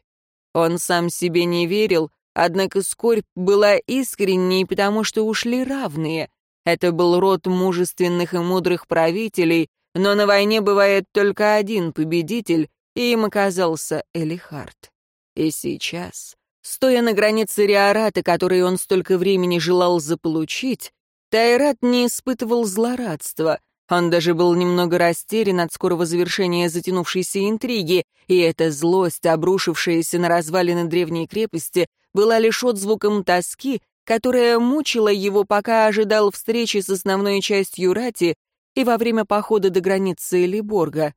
Он сам себе не верил, однако скорбь была искренней, потому что ушли равные. Это был род мужественных и мудрых правителей, но на войне бывает только один победитель, и им оказался Элихард. И сейчас, стоя на границе Риората, который он столько времени желал заполучить, Тайрат не испытывал злорадства. Он даже был немного растерян от скорого завершения затянувшейся интриги, и эта злость, обрушившаяся на развалины древней крепости, была лишь отзвуком тоски, которая мучила его, пока ожидал встречи с основной частью рати и во время похода до границы Элиборга.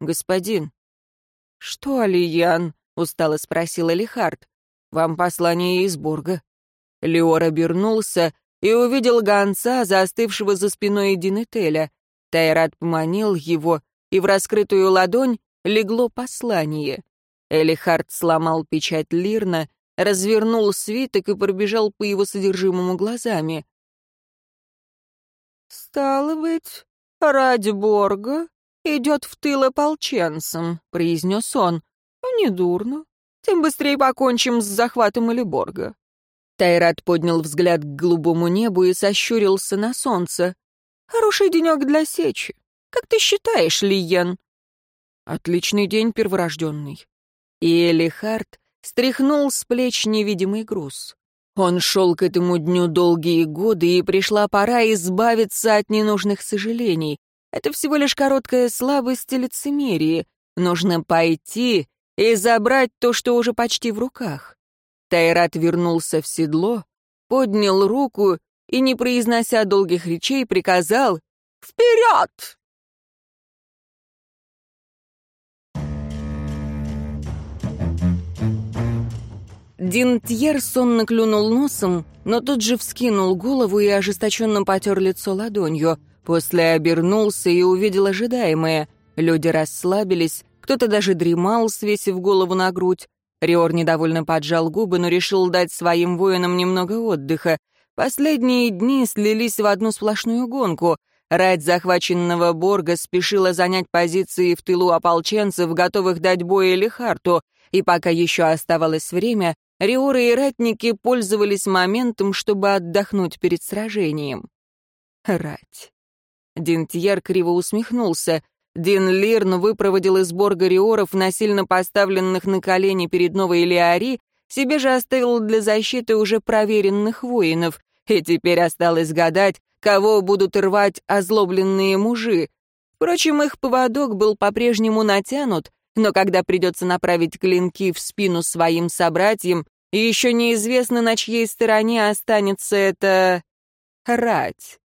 «Господин». «Что, Алиян?» — устало спросил Элихард. «Вам послание из Борга». Леор обернулся и увидел гонца, застывшего за спиной Динетеля. Тайрат поманил его, и в раскрытую ладонь легло послание. Элихард сломал печать Лирна, развернул свиток и пробежал по его содержимому глазами. «Стало быть, ради Борга идет в тыл ополченцам», — произнес он. «Недурно. Тем быстрее покончим с захватом Элиборга». Тайрат поднял взгляд к голубому небу и сощурился на солнце. «Хороший денек для сечи. Как ты считаешь, Лиен?» «Отличный день, перворожденный». И Элихард стряхнул с плеч невидимый груз. Он шел к этому дню долгие годы, и пришла пора избавиться от ненужных сожалений. Это всего лишь короткая слабость и лицемерие. Нужно пойти и забрать то, что уже почти в руках. Тайрат вернулся в седло, поднял руку и, не произнося долгих речей, приказал «Вперед!». Динтьер сонно клюнул носом, но тут же вскинул голову и ожесточенно потер лицо ладонью. После обернулся и увидел ожидаемое. Люди расслабились, кто-то даже дремал, свесив голову на грудь. Риор недовольно поджал губы, но решил дать своим воинам немного отдыха. Последние дни слились в одну сплошную гонку. Рать захваченного Борга спешила занять позиции в тылу ополченцев, готовых дать бой Элихарту, и пока еще оставалось время, Риоры и ратники пользовались моментом, чтобы отдохнуть перед сражением. Рать. Динтьер криво усмехнулся. Дин Лирн выпроводил из Борга Риоров, насильно поставленных на колени перед новой Леари, себе же оставил для защиты уже проверенных воинов, и теперь осталось гадать, кого будут рвать озлобленные мужи. Впрочем, их поводок был по-прежнему натянут, но когда придется направить клинки в спину своим собратьям, еще неизвестно, на чьей стороне останется эта... рать.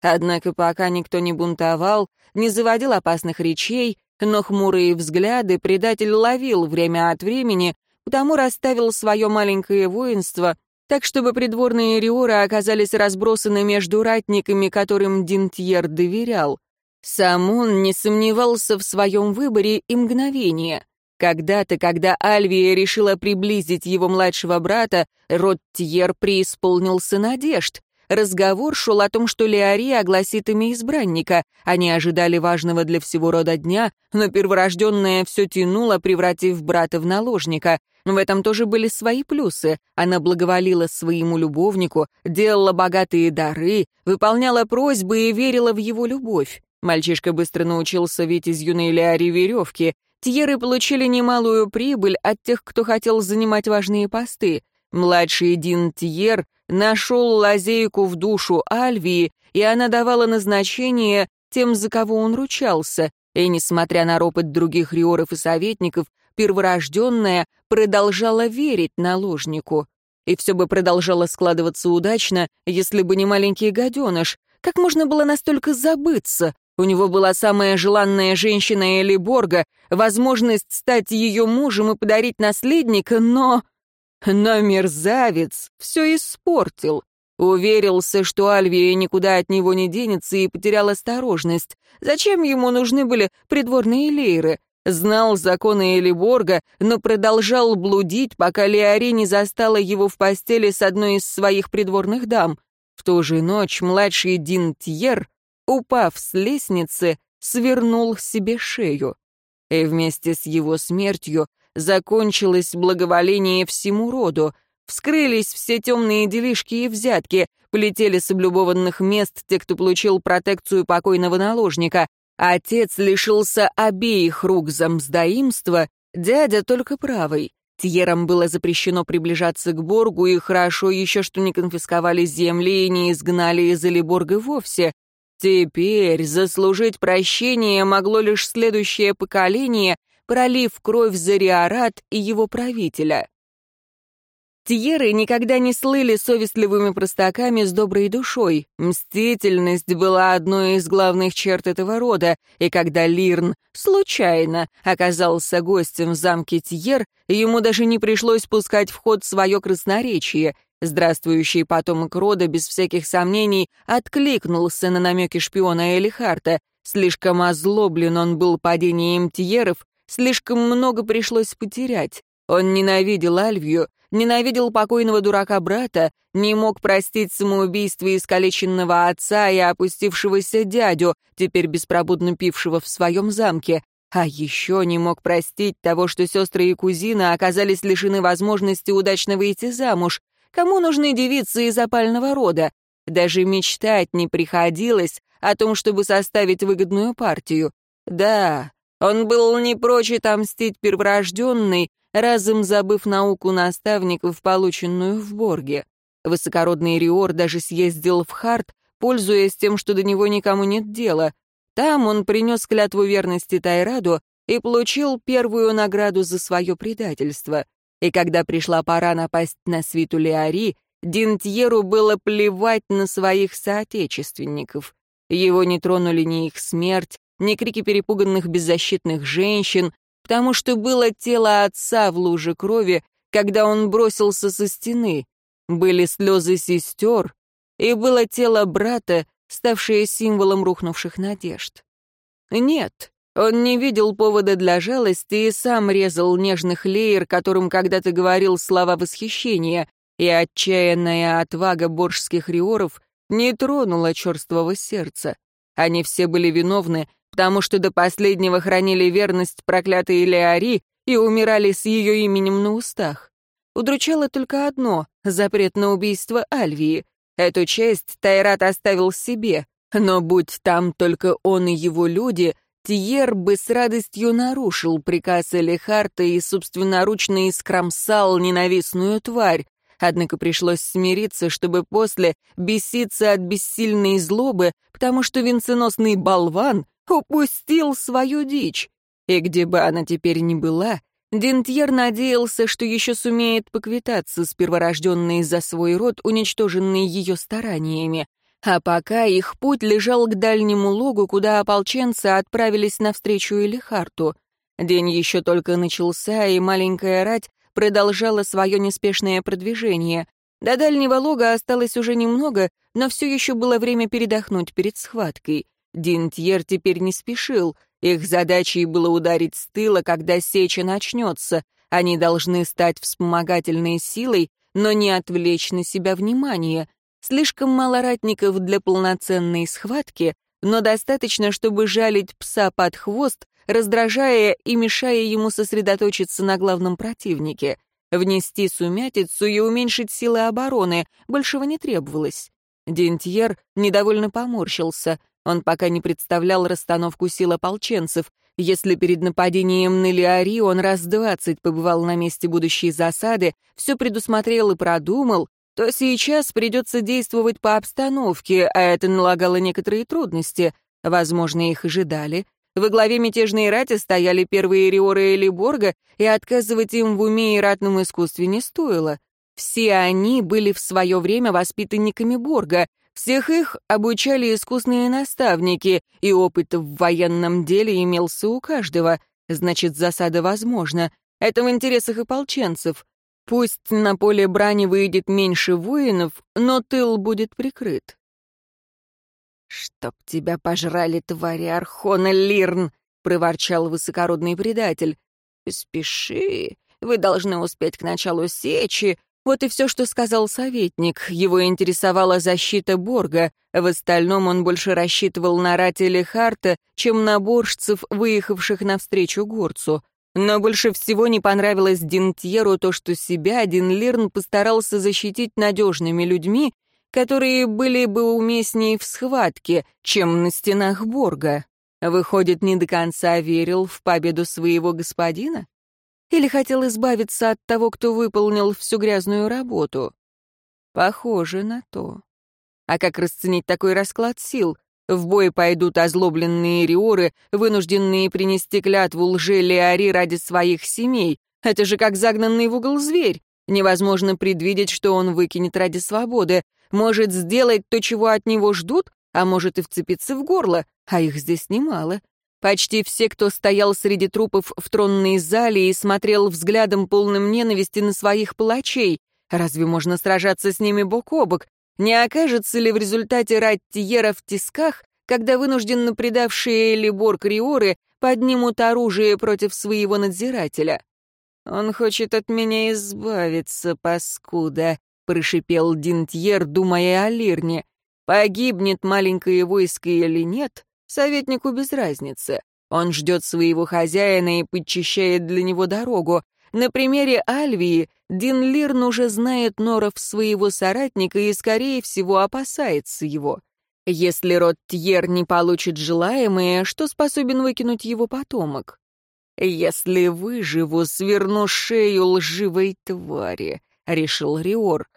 Однако пока никто не бунтовал, не заводил опасных речей, но хмурые взгляды предатель ловил время от времени, потому расставил свое маленькое воинство так чтобы придворные риоры оказались разбросаны между ратниками, которым Динтьер доверял. Сам он не сомневался в своем выборе и мгновение. Когда-то, когда Альвия решила приблизить его младшего брата, Роттьер преисполнился надежд. Разговор шел о том, что Леари огласит имя избранника. Они ожидали важного для всего рода дня, но перворожденная все тянула, превратив брата в наложника. В этом тоже были свои плюсы. Она благоволила своему любовнику, делала богатые дары, выполняла просьбы и верила в его любовь. Мальчишка быстро научился ведь из юной Леари веревки. Тьеры получили немалую прибыль от тех, кто хотел занимать важные посты. Младший Дин Тьер нашел лазейку в душу Альвии, и она давала назначение тем, за кого он ручался, и, несмотря на ропот других риоров и советников, перворожденная продолжала верить наложнику. И все бы продолжало складываться удачно, если бы не маленький гаденыш. Как можно было настолько забыться? У него была самая желанная женщина Элиборга, возможность стать ее мужем и подарить наследника, но... Но мерзавец все испортил. Уверился, что Альвия никуда от него не денется и потерял осторожность. Зачем ему нужны были придворные лейры? Знал законы Элиборга, но продолжал блудить, пока Леори не застала его в постели с одной из своих придворных дам. В ту же ночь младший Дин Тьер, упав с лестницы, свернул себе шею. И вместе с его смертью Закончилось благоволение всему роду. Вскрылись все темные делишки и взятки, полетели с облюбованных мест те, кто получил протекцию покойного наложника. Отец лишился обеих рук за мздоимство, дядя только правой. Тьерам было запрещено приближаться к Боргу, и хорошо еще, что не конфисковали земли и не изгнали из Элиборга вовсе. Теперь заслужить прощение могло лишь следующее поколение, пролив кровь за Риорат и его правителя. Тьеры никогда не слыли совестливыми простаками с доброй душой. Мстительность была одной из главных черт этого рода, и когда Лирн случайно оказался гостем в замке Тьер, ему даже не пришлось пускать в ход свое красноречие. Здравствующий потомок рода, без всяких сомнений, откликнулся на намеки шпиона Элихарта. Слишком озлоблен он был падением Тьеров, Слишком много пришлось потерять. Он ненавидел Альвию, ненавидел покойного дурака-брата, не мог простить самоубийство искалеченного отца и опустившегося дядю, теперь беспробудно пившего в своем замке. А еще не мог простить того, что сестры и кузина оказались лишены возможности удачно выйти замуж. Кому нужны девицы из опального рода? Даже мечтать не приходилось о том, чтобы составить выгодную партию. Да, он был не прочь отомстить перворожденный, разом забыв науку наставников, полученную в Борге. Высокородный Риор даже съездил в Харт, пользуясь тем, что до него никому нет дела. Там он принес клятву верности Тайраду и получил первую награду за свое предательство. И когда пришла пора напасть на свиту Леари, Динтьеру было плевать на своих соотечественников. Его не тронули ни их смерть, ни крики перепуганных беззащитных женщин, потому что было тело отца в луже крови, когда он бросился со стены, были слезы сестер, и было тело брата, ставшее символом рухнувших надежд. Нет, он не видел повода для жалости и сам резал нежных леер, которым когда-то говорил слова восхищения, и отчаянная отвага боржских риоров не тронула черствого сердца. Они все были виновны, потому что до последнего хранили верность проклятой Леари и умирали с ее именем на устах. Удручало только одно — запрет на убийство Альвии. Эту честь Тайрат оставил себе, но будь там только он и его люди, Тиер бы с радостью нарушил приказ Элихарта и собственноручно искромсал ненавистную тварь, однако пришлось смириться, чтобы после беситься от бессильной злобы, потому что венценосный болван Упустил свою дичь. И где бы она теперь ни была, Дентьер надеялся, что еще сумеет поквитаться с перворожденной за свой род, уничтоженной ее стараниями. А пока их путь лежал к дальнему логу, куда ополченцы отправились навстречу Элихарту. День еще только начался, и маленькая рать продолжала свое неспешное продвижение. До дальнего лога осталось уже немного, но все еще было время передохнуть перед схваткой. Динтьер теперь не спешил. Их задачей было ударить с тыла, когда сеча начнется. Они должны стать вспомогательной силой, но не отвлечь на себя внимание. Слишком мало ратников для полноценной схватки, но достаточно, чтобы жалить пса под хвост, раздражая и мешая ему сосредоточиться на главном противнике. Внести сумятицу и уменьшить силы обороны большего не требовалось. Дентьер недовольно поморщился. Он пока не представлял расстановку сил ополченцев. Если перед нападением на Леари он раз двадцать побывал на месте будущей засады, все предусмотрел и продумал, то сейчас придется действовать по обстановке, а это налагало некоторые трудности. Возможно, их ожидали. Во главе мятежной рати стояли первые риоры Элиборга, и отказывать им в уме и ратном искусстве не стоило. Все они были в свое время воспитанниками Борга, всех их обучали искусные наставники, и опыт в военном деле имелся у каждого. Значит, засада возможна. Это в интересах ополченцев. Пусть на поле брани выйдет меньше воинов, но тыл будет прикрыт. «Чтоб тебя пожрали, твари Архона Лирн!» — проворчал высокородный предатель. «Спеши, вы должны успеть к началу сечи, вот и все, что сказал советник. Его интересовала защита Борга. В остальном он больше рассчитывал на Рателе Харта, чем на боржцев, выехавших навстречу горцу. Но больше всего не понравилось Динтьеру то, что себя Дин Лирн постарался защитить надежными людьми, которые были бы уместнее в схватке, чем на стенах Борга. Выходит, не до конца верил в победу своего господина? Или хотел избавиться от того, кто выполнил всю грязную работу? Похоже на то. А как расценить такой расклад сил? В бой пойдут озлобленные риоры, вынужденные принести клятву лже Леари ради своих семей. Это же как загнанный в угол зверь. Невозможно предвидеть, что он выкинет ради свободы. Может сделать то, чего от него ждут, а может и вцепиться в горло, а их здесь немало. Почти все, кто стоял среди трупов в тронной зале и смотрел взглядом полным ненависти на своих палачей. Разве можно сражаться с ними бок о бок? Не окажется ли в результате Раттиера в тисках, когда вынужденно предавшие Элибор Криоры поднимут оружие против своего надзирателя? «Он хочет от меня избавиться, паскуда», — прошипел Динтьер, думая о Лирне. «Погибнет маленькое войско или нет, Советнику без разницы. Он ждет своего хозяина и подчищает для него дорогу. На примере Альвии Дин Лирн уже знает норов своего соратника и, скорее всего, опасается его. Если род Тьер не получит желаемое, что способен выкинуть его потомок? «Если выживу, сверну шею лживой твари», — решил Риор.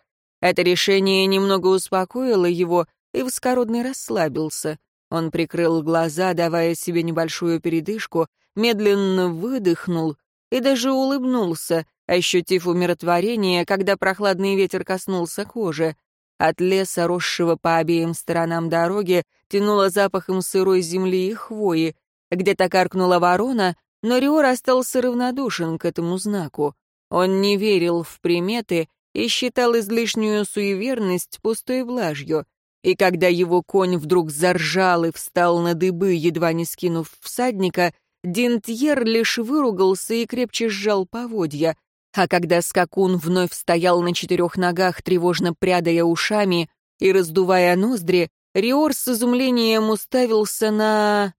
Это решение немного успокоило его, и Воскородный расслабился. Он прикрыл глаза, давая себе небольшую передышку, медленно выдохнул и даже улыбнулся, ощутив умиротворение, когда прохладный ветер коснулся кожи. От леса, росшего по обеим сторонам дороги, тянуло запахом сырой земли и хвои. Где-то каркнула ворона, но Риор остался равнодушен к этому знаку. Он не верил в приметы и считал излишнюю суеверность пустой блажью и когда его конь вдруг заржал и встал на дыбы, едва не скинув всадника, Динтьер лишь выругался и крепче сжал поводья, а когда скакун вновь стоял на четырех ногах, тревожно прядая ушами и раздувая ноздри, Риор с изумлением уставился на...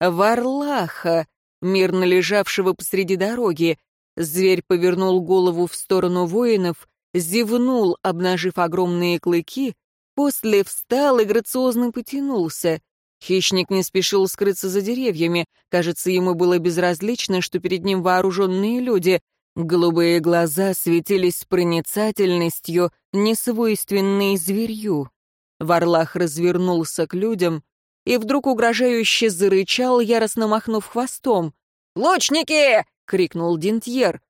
Варлаха, мирно лежавшего посреди дороги. Зверь повернул голову в сторону воинов, зевнул, обнажив огромные клыки, После встал и грациозно потянулся. Хищник не спешил скрыться за деревьями. Кажется, ему было безразлично, что перед ним вооруженные люди. Голубые глаза светились проницательностью, несвойственной зверью. Варлах развернулся к людям и вдруг угрожающе зарычал, яростно махнув хвостом. «Лучники!» — крикнул Динтьер.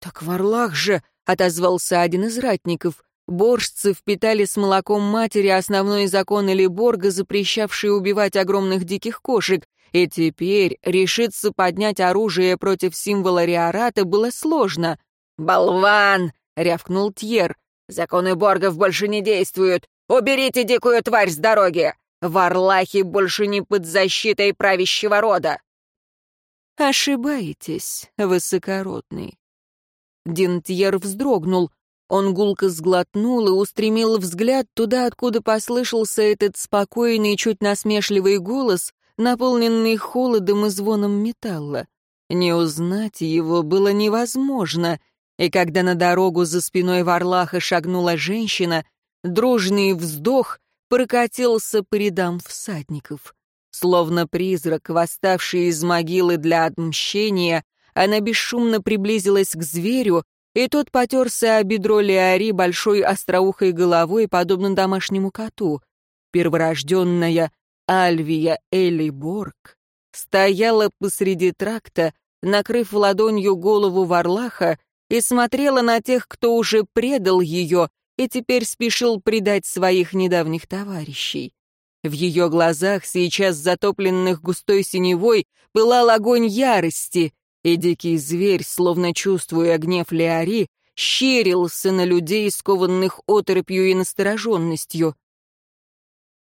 «Так Варлах же!» — отозвался один из ратников. Боржцы впитали с молоком матери основной закон Элиборга, запрещавший убивать огромных диких кошек, и теперь решиться поднять оружие против символа Риората было сложно. «Болван!» — рявкнул Тьер. Законы Боргов больше не действуют! Уберите дикую тварь с дороги! Варлахи больше не под защитой правящего рода!» «Ошибаетесь, высокородный». Динтьер вздрогнул. Он гулко сглотнул и устремил взгляд туда, откуда послышался этот спокойный, чуть насмешливый голос, наполненный холодом и звоном металла. Не узнать его было невозможно, и когда на дорогу за спиной Варлаха шагнула женщина, дружный вздох прокатился по рядам всадников. Словно призрак, восставший из могилы для отмщения, она бесшумно приблизилась к зверю, и тот потерся о бедро Леари большой остроухой головой, подобно домашнему коту. Перворожденная Альвия Элли Борг стояла посреди тракта, накрыв ладонью голову Варлаха, и смотрела на тех, кто уже предал ее и теперь спешил предать своих недавних товарищей. В ее глазах, сейчас затопленных густой синевой, пылал огонь ярости, и дикий зверь, словно чувствуя гнев Леари, щерился на людей, скованных оторопью и настороженностью.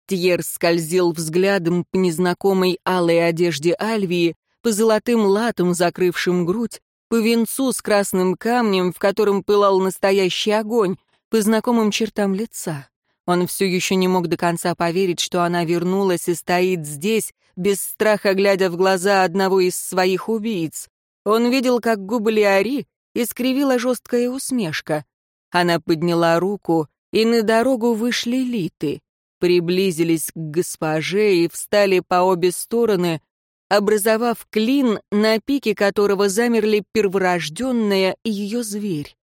Тьер скользил взглядом по незнакомой алой одежде Альвии, по золотым латам, закрывшим грудь, по венцу с красным камнем, в котором пылал настоящий огонь, по знакомым чертам лица. Он все еще не мог до конца поверить, что она вернулась и стоит здесь, без страха глядя в глаза одного из своих убийц. Он видел, как губы Леари искривила жесткая усмешка. Она подняла руку, и на дорогу вышли литы приблизились к госпоже и встали по обе стороны, образовав клин, на пике которого замерли перворожденная и ее зверь.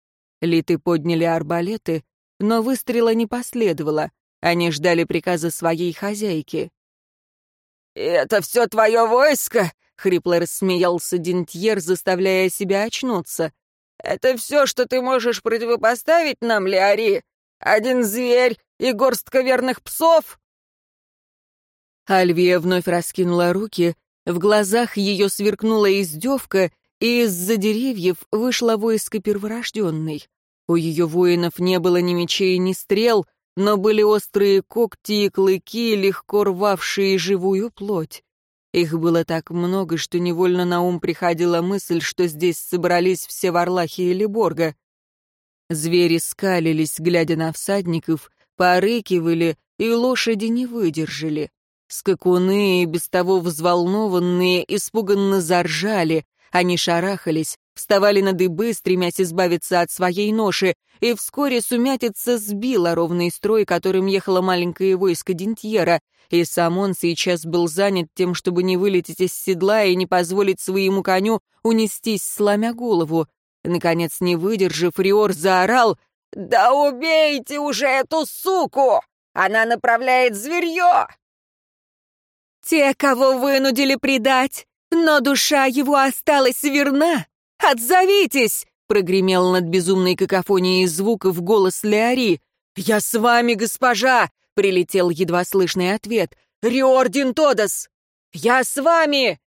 Литы подняли арбалеты, но выстрела не последовало. Они ждали приказа своей хозяйки. «Это все твое войско?» — хрипло рассмеялся Динтьер, заставляя себя очнуться. «Это все, что ты можешь противопоставить нам, Леари? Один зверь и горстка верных псов?» Альвия вновь раскинула руки, в глазах ее сверкнула издевка, и из-за деревьев вышло войско перворожденной. У ее воинов не было ни мечей, ни стрел, но были острые когти и клыки, легко рвавшие живую плоть. Их было так много, что невольно на ум приходила мысль, что здесь собрались все варлахи или борга. Звери скалились, глядя на всадников, порыкивали, и лошади не выдержали. Скакуны, без того взволнованные, испуганно заржали, они шарахались, вставали на дыбы, стремясь избавиться от своей ноши, и вскоре сумятица сбила ровный строй, которым ехало маленькое войско Динтьера, и сам он сейчас был занят тем, чтобы не вылететь из седла и не позволить своему коню унестись, сломя голову. Наконец, не выдержав, Риор заорал — «Да убейте уже эту суку! Она направляет зверье!» «Те, кого вынудили предать, но душа его осталась верна! Отзовитесь!» прогремел над безумной какофонией звуков голос Леари. «Я с вами, госпожа!» — прилетел едва слышный ответ. «Риор Дин Тодос!» «Я с вами!»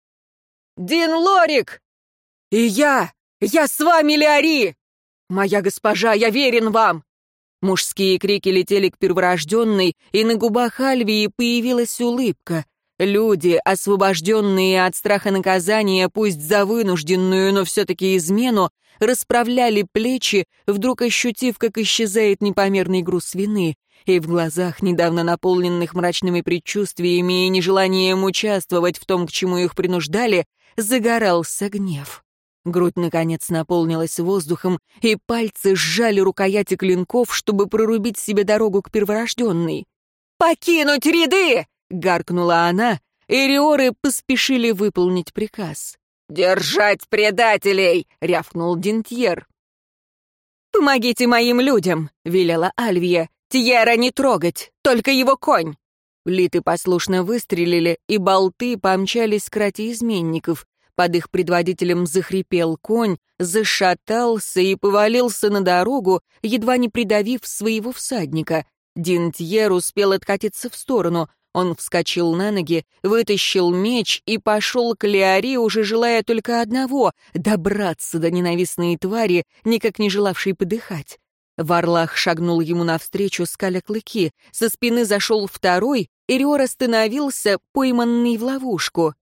«Дин Лорик!» «И я! Я с вами, Леари!» «Моя госпожа, я верен вам!» Мужские крики летели к перворожденной, и на губах Альвии появилась улыбка. Люди, освобожденные от страха наказания, пусть за вынужденную, но все-таки измену, расправляли плечи, вдруг ощутив, как исчезает непомерный груз вины, и в глазах, недавно наполненных мрачными предчувствиями и нежеланием участвовать в том, к чему их принуждали, загорался гнев. Грудь, наконец, наполнилась воздухом, и пальцы сжали рукояти клинков, чтобы прорубить себе дорогу к перворожденной. «Покинуть ряды!» — гаркнула она, и риоры поспешили выполнить приказ. «Держать предателей!» — рявкнул Динтьер. «Помогите моим людям!» — велела Альвия. «Тьера не трогать, только его конь!» Литы послушно выстрелили, и болты помчались к рати изменников. Под их предводителем захрипел конь, зашатался и повалился на дорогу, едва не придавив своего всадника. Динтьер успел откатиться в сторону. Он вскочил на ноги, вытащил меч и пошел к Леари, уже желая только одного — добраться до ненавистной твари, никак не желавшей подыхать. Варлах шагнул ему навстречу, скаля клыки. Со спины зашел второй, и Риор остановился, пойманный в ловушку.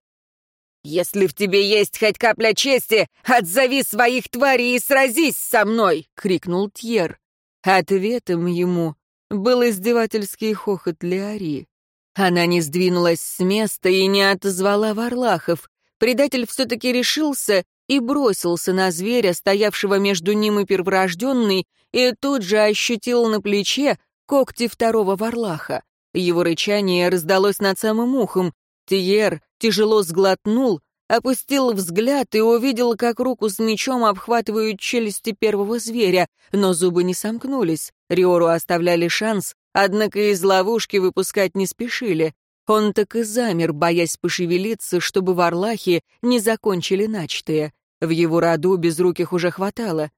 «Если в тебе есть хоть капля чести, отзови своих тварей и сразись со мной!» — крикнул Тьер. Ответом ему был издевательский хохот Леари. Она не сдвинулась с места и не отозвала Варлахов. Предатель все-таки решился и бросился на зверя, стоявшего между ним и перворожденный, и тут же ощутил на плече когти второго Варлаха. Его рычание раздалось над самым ухом. Тиер тяжело сглотнул, опустил взгляд и увидел, как руку с мечом обхватывают челюсти первого зверя, но зубы не сомкнулись. Риору оставляли шанс, однако из ловушки выпускать не спешили. Он так и замер, боясь пошевелиться, чтобы варлахи не закончили начатое. В его роду безруких уже хватало.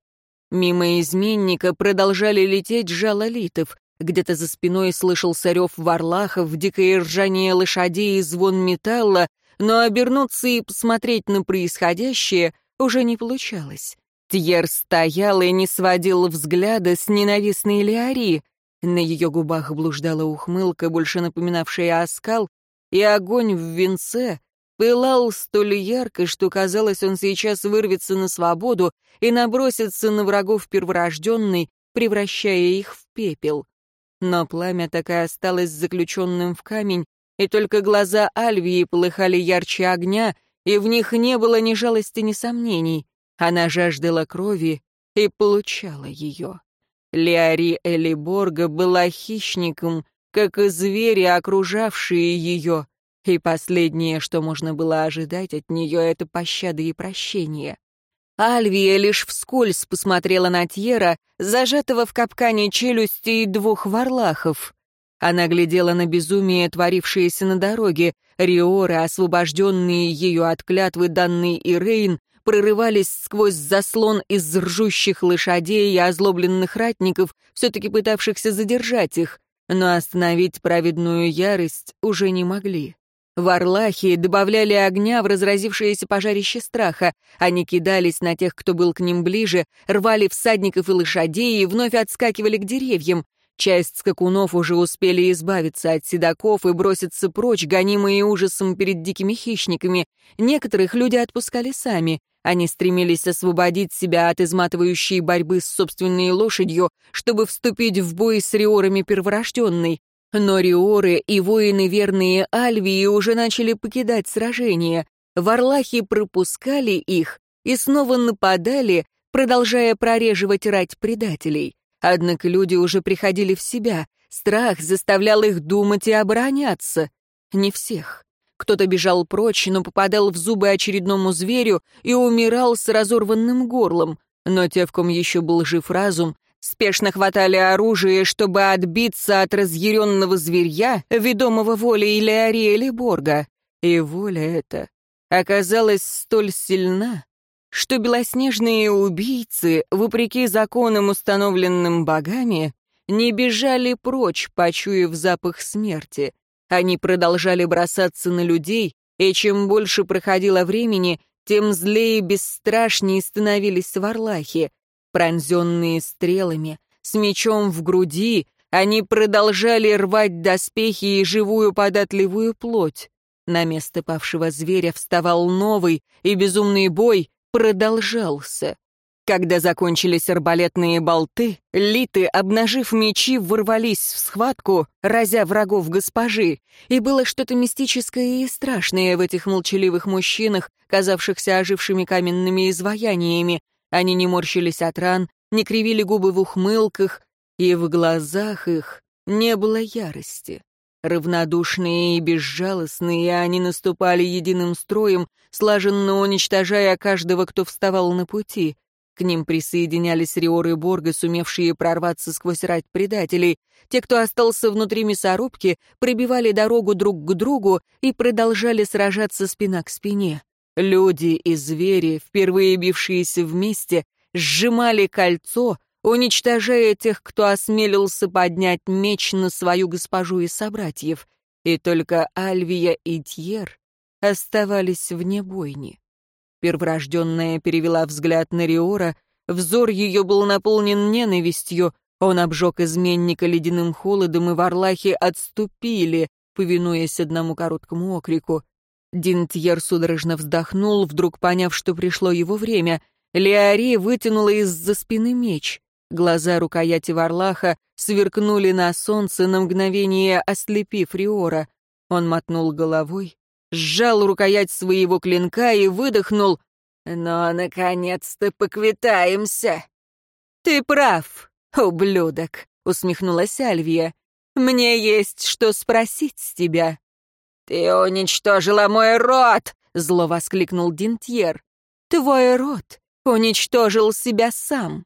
Мимо изменника продолжали лететь жало литов. Где-то за спиной слышался рев варлахов, дикое ржание лошадей и звон металла, но обернуться и посмотреть на происходящее уже не получалось. Тьер стоял и не сводил взгляда с ненавистной Леари. На ее губах блуждала ухмылка, больше напоминавшая оскал, и огонь в венце пылал столь ярко, что казалось, он сейчас вырвется на свободу и набросится на врагов перворожденной, превращая их в пепел. Но пламя так и осталось заключенным в камень, и только глаза Альвии полыхали ярче огня, и в них не было ни жалости, ни сомнений. Она жаждала крови и получала ее. Леари Элиборга была хищником, как и звери, окружавшие ее, и последнее, что можно было ожидать от нее, это пощады и прощение. Альвия лишь вскользь посмотрела на Тьера, зажатого в капкане челюсти двух варлахов. Она глядела на безумие, творившееся на дороге. Риоры, освобожденные ее от клятвы данной Ирейн, прорывались сквозь заслон из ржущих лошадей и озлобленных ратников, все-таки пытавшихся задержать их, но остановить праведную ярость уже не могли. Варлахи добавляли огня в разразившееся пожарище страха. Они кидались на тех, кто был к ним ближе, рвали всадников и лошадей и вновь отскакивали к деревьям. Часть скакунов уже успели избавиться от седаков и броситься прочь, гонимые ужасом перед дикими хищниками. Некоторых люди отпускали сами. Они стремились освободить себя от изматывающей борьбы с собственной лошадью, чтобы вступить в бой с риорами перворожденной. Но риоры и воины верные Альвии уже начали покидать сражение. Варлахи пропускали их и снова нападали, продолжая прореживать рать предателей. Однако люди уже приходили в себя. Страх заставлял их думать и обороняться. Не всех. Кто-то бежал прочь, но попадал в зубы очередному зверю и умирал с разорванным горлом. Но те, в ком еще был жив разум, спешно хватали оружие, чтобы отбиться от разъяренного зверья, ведомого волей Леориэля Борга. И воля эта оказалась столь сильна, что белоснежные убийцы, вопреки законам, установленным богами, не бежали прочь, почуяв запах смерти. Они продолжали бросаться на людей, и чем больше проходило времени, тем злее и бесстрашнее становились варлахи. Пронзенные стрелами, с мечом в груди, они продолжали рвать доспехи и живую податливую плоть. На место павшего зверя вставал новый, и безумный бой продолжался. Когда закончились арбалетные болты, литы, обнажив мечи, ворвались в схватку, разя врагов госпожи, и было что-то мистическое и страшное в этих молчаливых мужчинах, казавшихся ожившими каменными изваяниями. Они не морщились от ран, не кривили губы в ухмылках, и в глазах их не было ярости. Равнодушные и безжалостные, они наступали единым строем, слаженно уничтожая каждого, кто вставал на пути. К ним присоединялись Риоры Борга, сумевшие прорваться сквозь рать предателей. Те, кто остался внутри мясорубки, пробивали дорогу друг к другу и продолжали сражаться спина к спине. Люди и звери, впервые бившиеся вместе, сжимали кольцо, уничтожая тех, кто осмелился поднять меч на свою госпожу и собратьев, и только Альвия и Тьер оставались вне бойни. Перворожденная перевела взгляд на Риора, взор ее был наполнен ненавистью, Он обжег изменника ледяным холодом, и варлахи отступили, повинуясь одному короткому окрику. Динтьер судорожно вздохнул, вдруг поняв, что пришло его время. Леари вытянула из-за спины меч. Глаза рукояти Варлаха сверкнули на солнце, на мгновение ослепив Риора. Он мотнул головой, сжал рукоять своего клинка и выдохнул. «Но, наконец-то, поквитаемся!» «Ты прав, ублюдок!» — усмехнулась Альвия. «Мне есть что спросить с тебя». «Ты уничтожила мой род!» — зло воскликнул Динтьер. «Твой род уничтожил себя сам».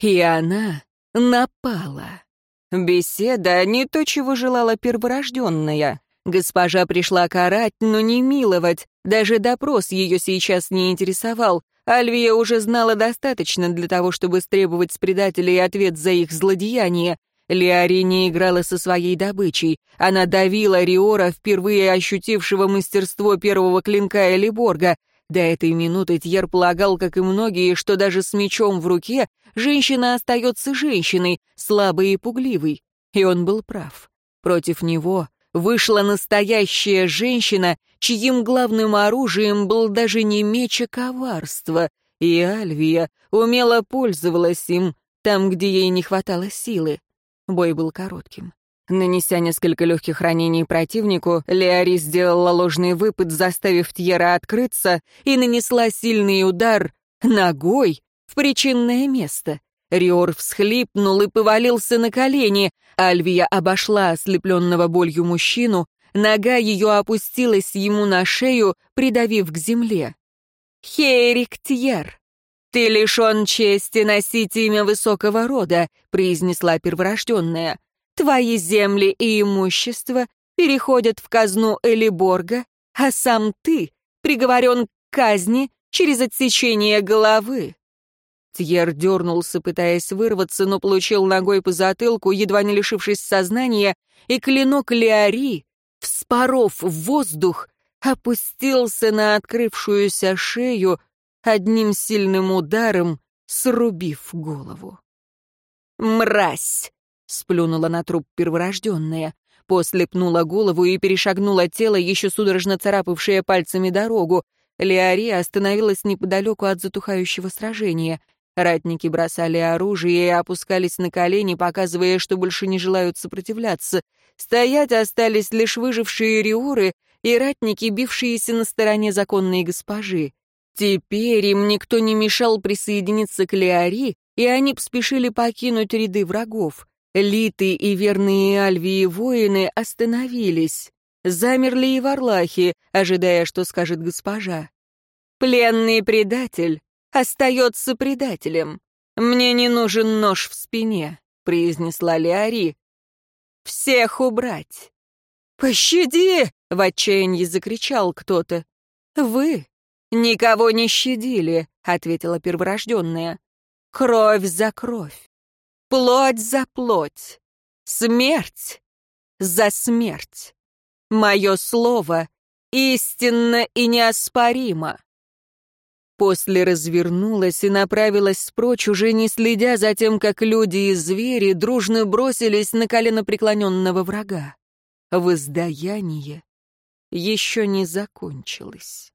И она напала. Беседа не то, чего желала перворожденная. Госпожа пришла карать, но не миловать. Даже допрос ее сейчас не интересовал. Альвия уже знала достаточно для того, чтобы стребовать с предателей ответ за их злодеяние. Леари не играла со своей добычей. Она давила Риора, впервые ощутившего мастерство первого клинка Элиборга. До этой минуты Тьер полагал, как и многие, что даже с мечом в руке женщина остается женщиной, слабой и пугливой. И он был прав. Против него вышла настоящая женщина, чьим главным оружием был даже не меч, а коварство, и Альвия умело пользовалась им там, где ей не хватало силы. Бой был коротким. Нанеся несколько легких ранений противнику, Леари сделала ложный выпад, заставив Тьера открыться, и нанесла сильный удар ногой в причинное место. Риор всхлипнул и повалился на колени. Альвия обошла ослепленного болью мужчину, нога ее опустилась ему на шею, придавив к земле. «Хейрик Тьер, ты лишен чести носить имя высокого рода», произнесла перворожденная. «Твои земли и имущество переходят в казну Элиборга, а сам ты приговорен к казни через отсечение головы». Тьер дернулся, пытаясь вырваться, но получил ногой по затылку, едва не лишившись сознания, и клинок Леари, вспоров в воздух, опустился на открывшуюся шею, одним сильным ударом срубив голову. «Мразь!» — сплюнула на труп перворожденная, после пнула голову и перешагнула тело, еще судорожно царапавшее пальцами дорогу. Леари остановилась неподалеку от затухающего сражения. Ратники бросали оружие и опускались на колени, показывая, что больше не желают сопротивляться. Стоять остались лишь выжившие риоры и ратники, бившиеся на стороне законной госпожи. Теперь им никто не мешал присоединиться к Леари, и они поспешили покинуть ряды врагов. Литы и верные Альвии воины остановились. Замерли и варлахи, ожидая, что скажет госпожа. «Пленный предатель остается предателем. Мне не нужен нож в спине», — произнесла Леари. «Всех убрать!» «Пощади!» — в отчаянии закричал кто-то. «Вы никого не щадили», — ответила перворожденная. «Кровь за кровь, плоть за плоть, смерть за смерть. Мое слово истинно и неоспоримо». После развернулась и направилась прочь, уже не следя за тем, как люди и звери дружно бросились на колено преклоненного врага. Воздаяние еще не закончилось.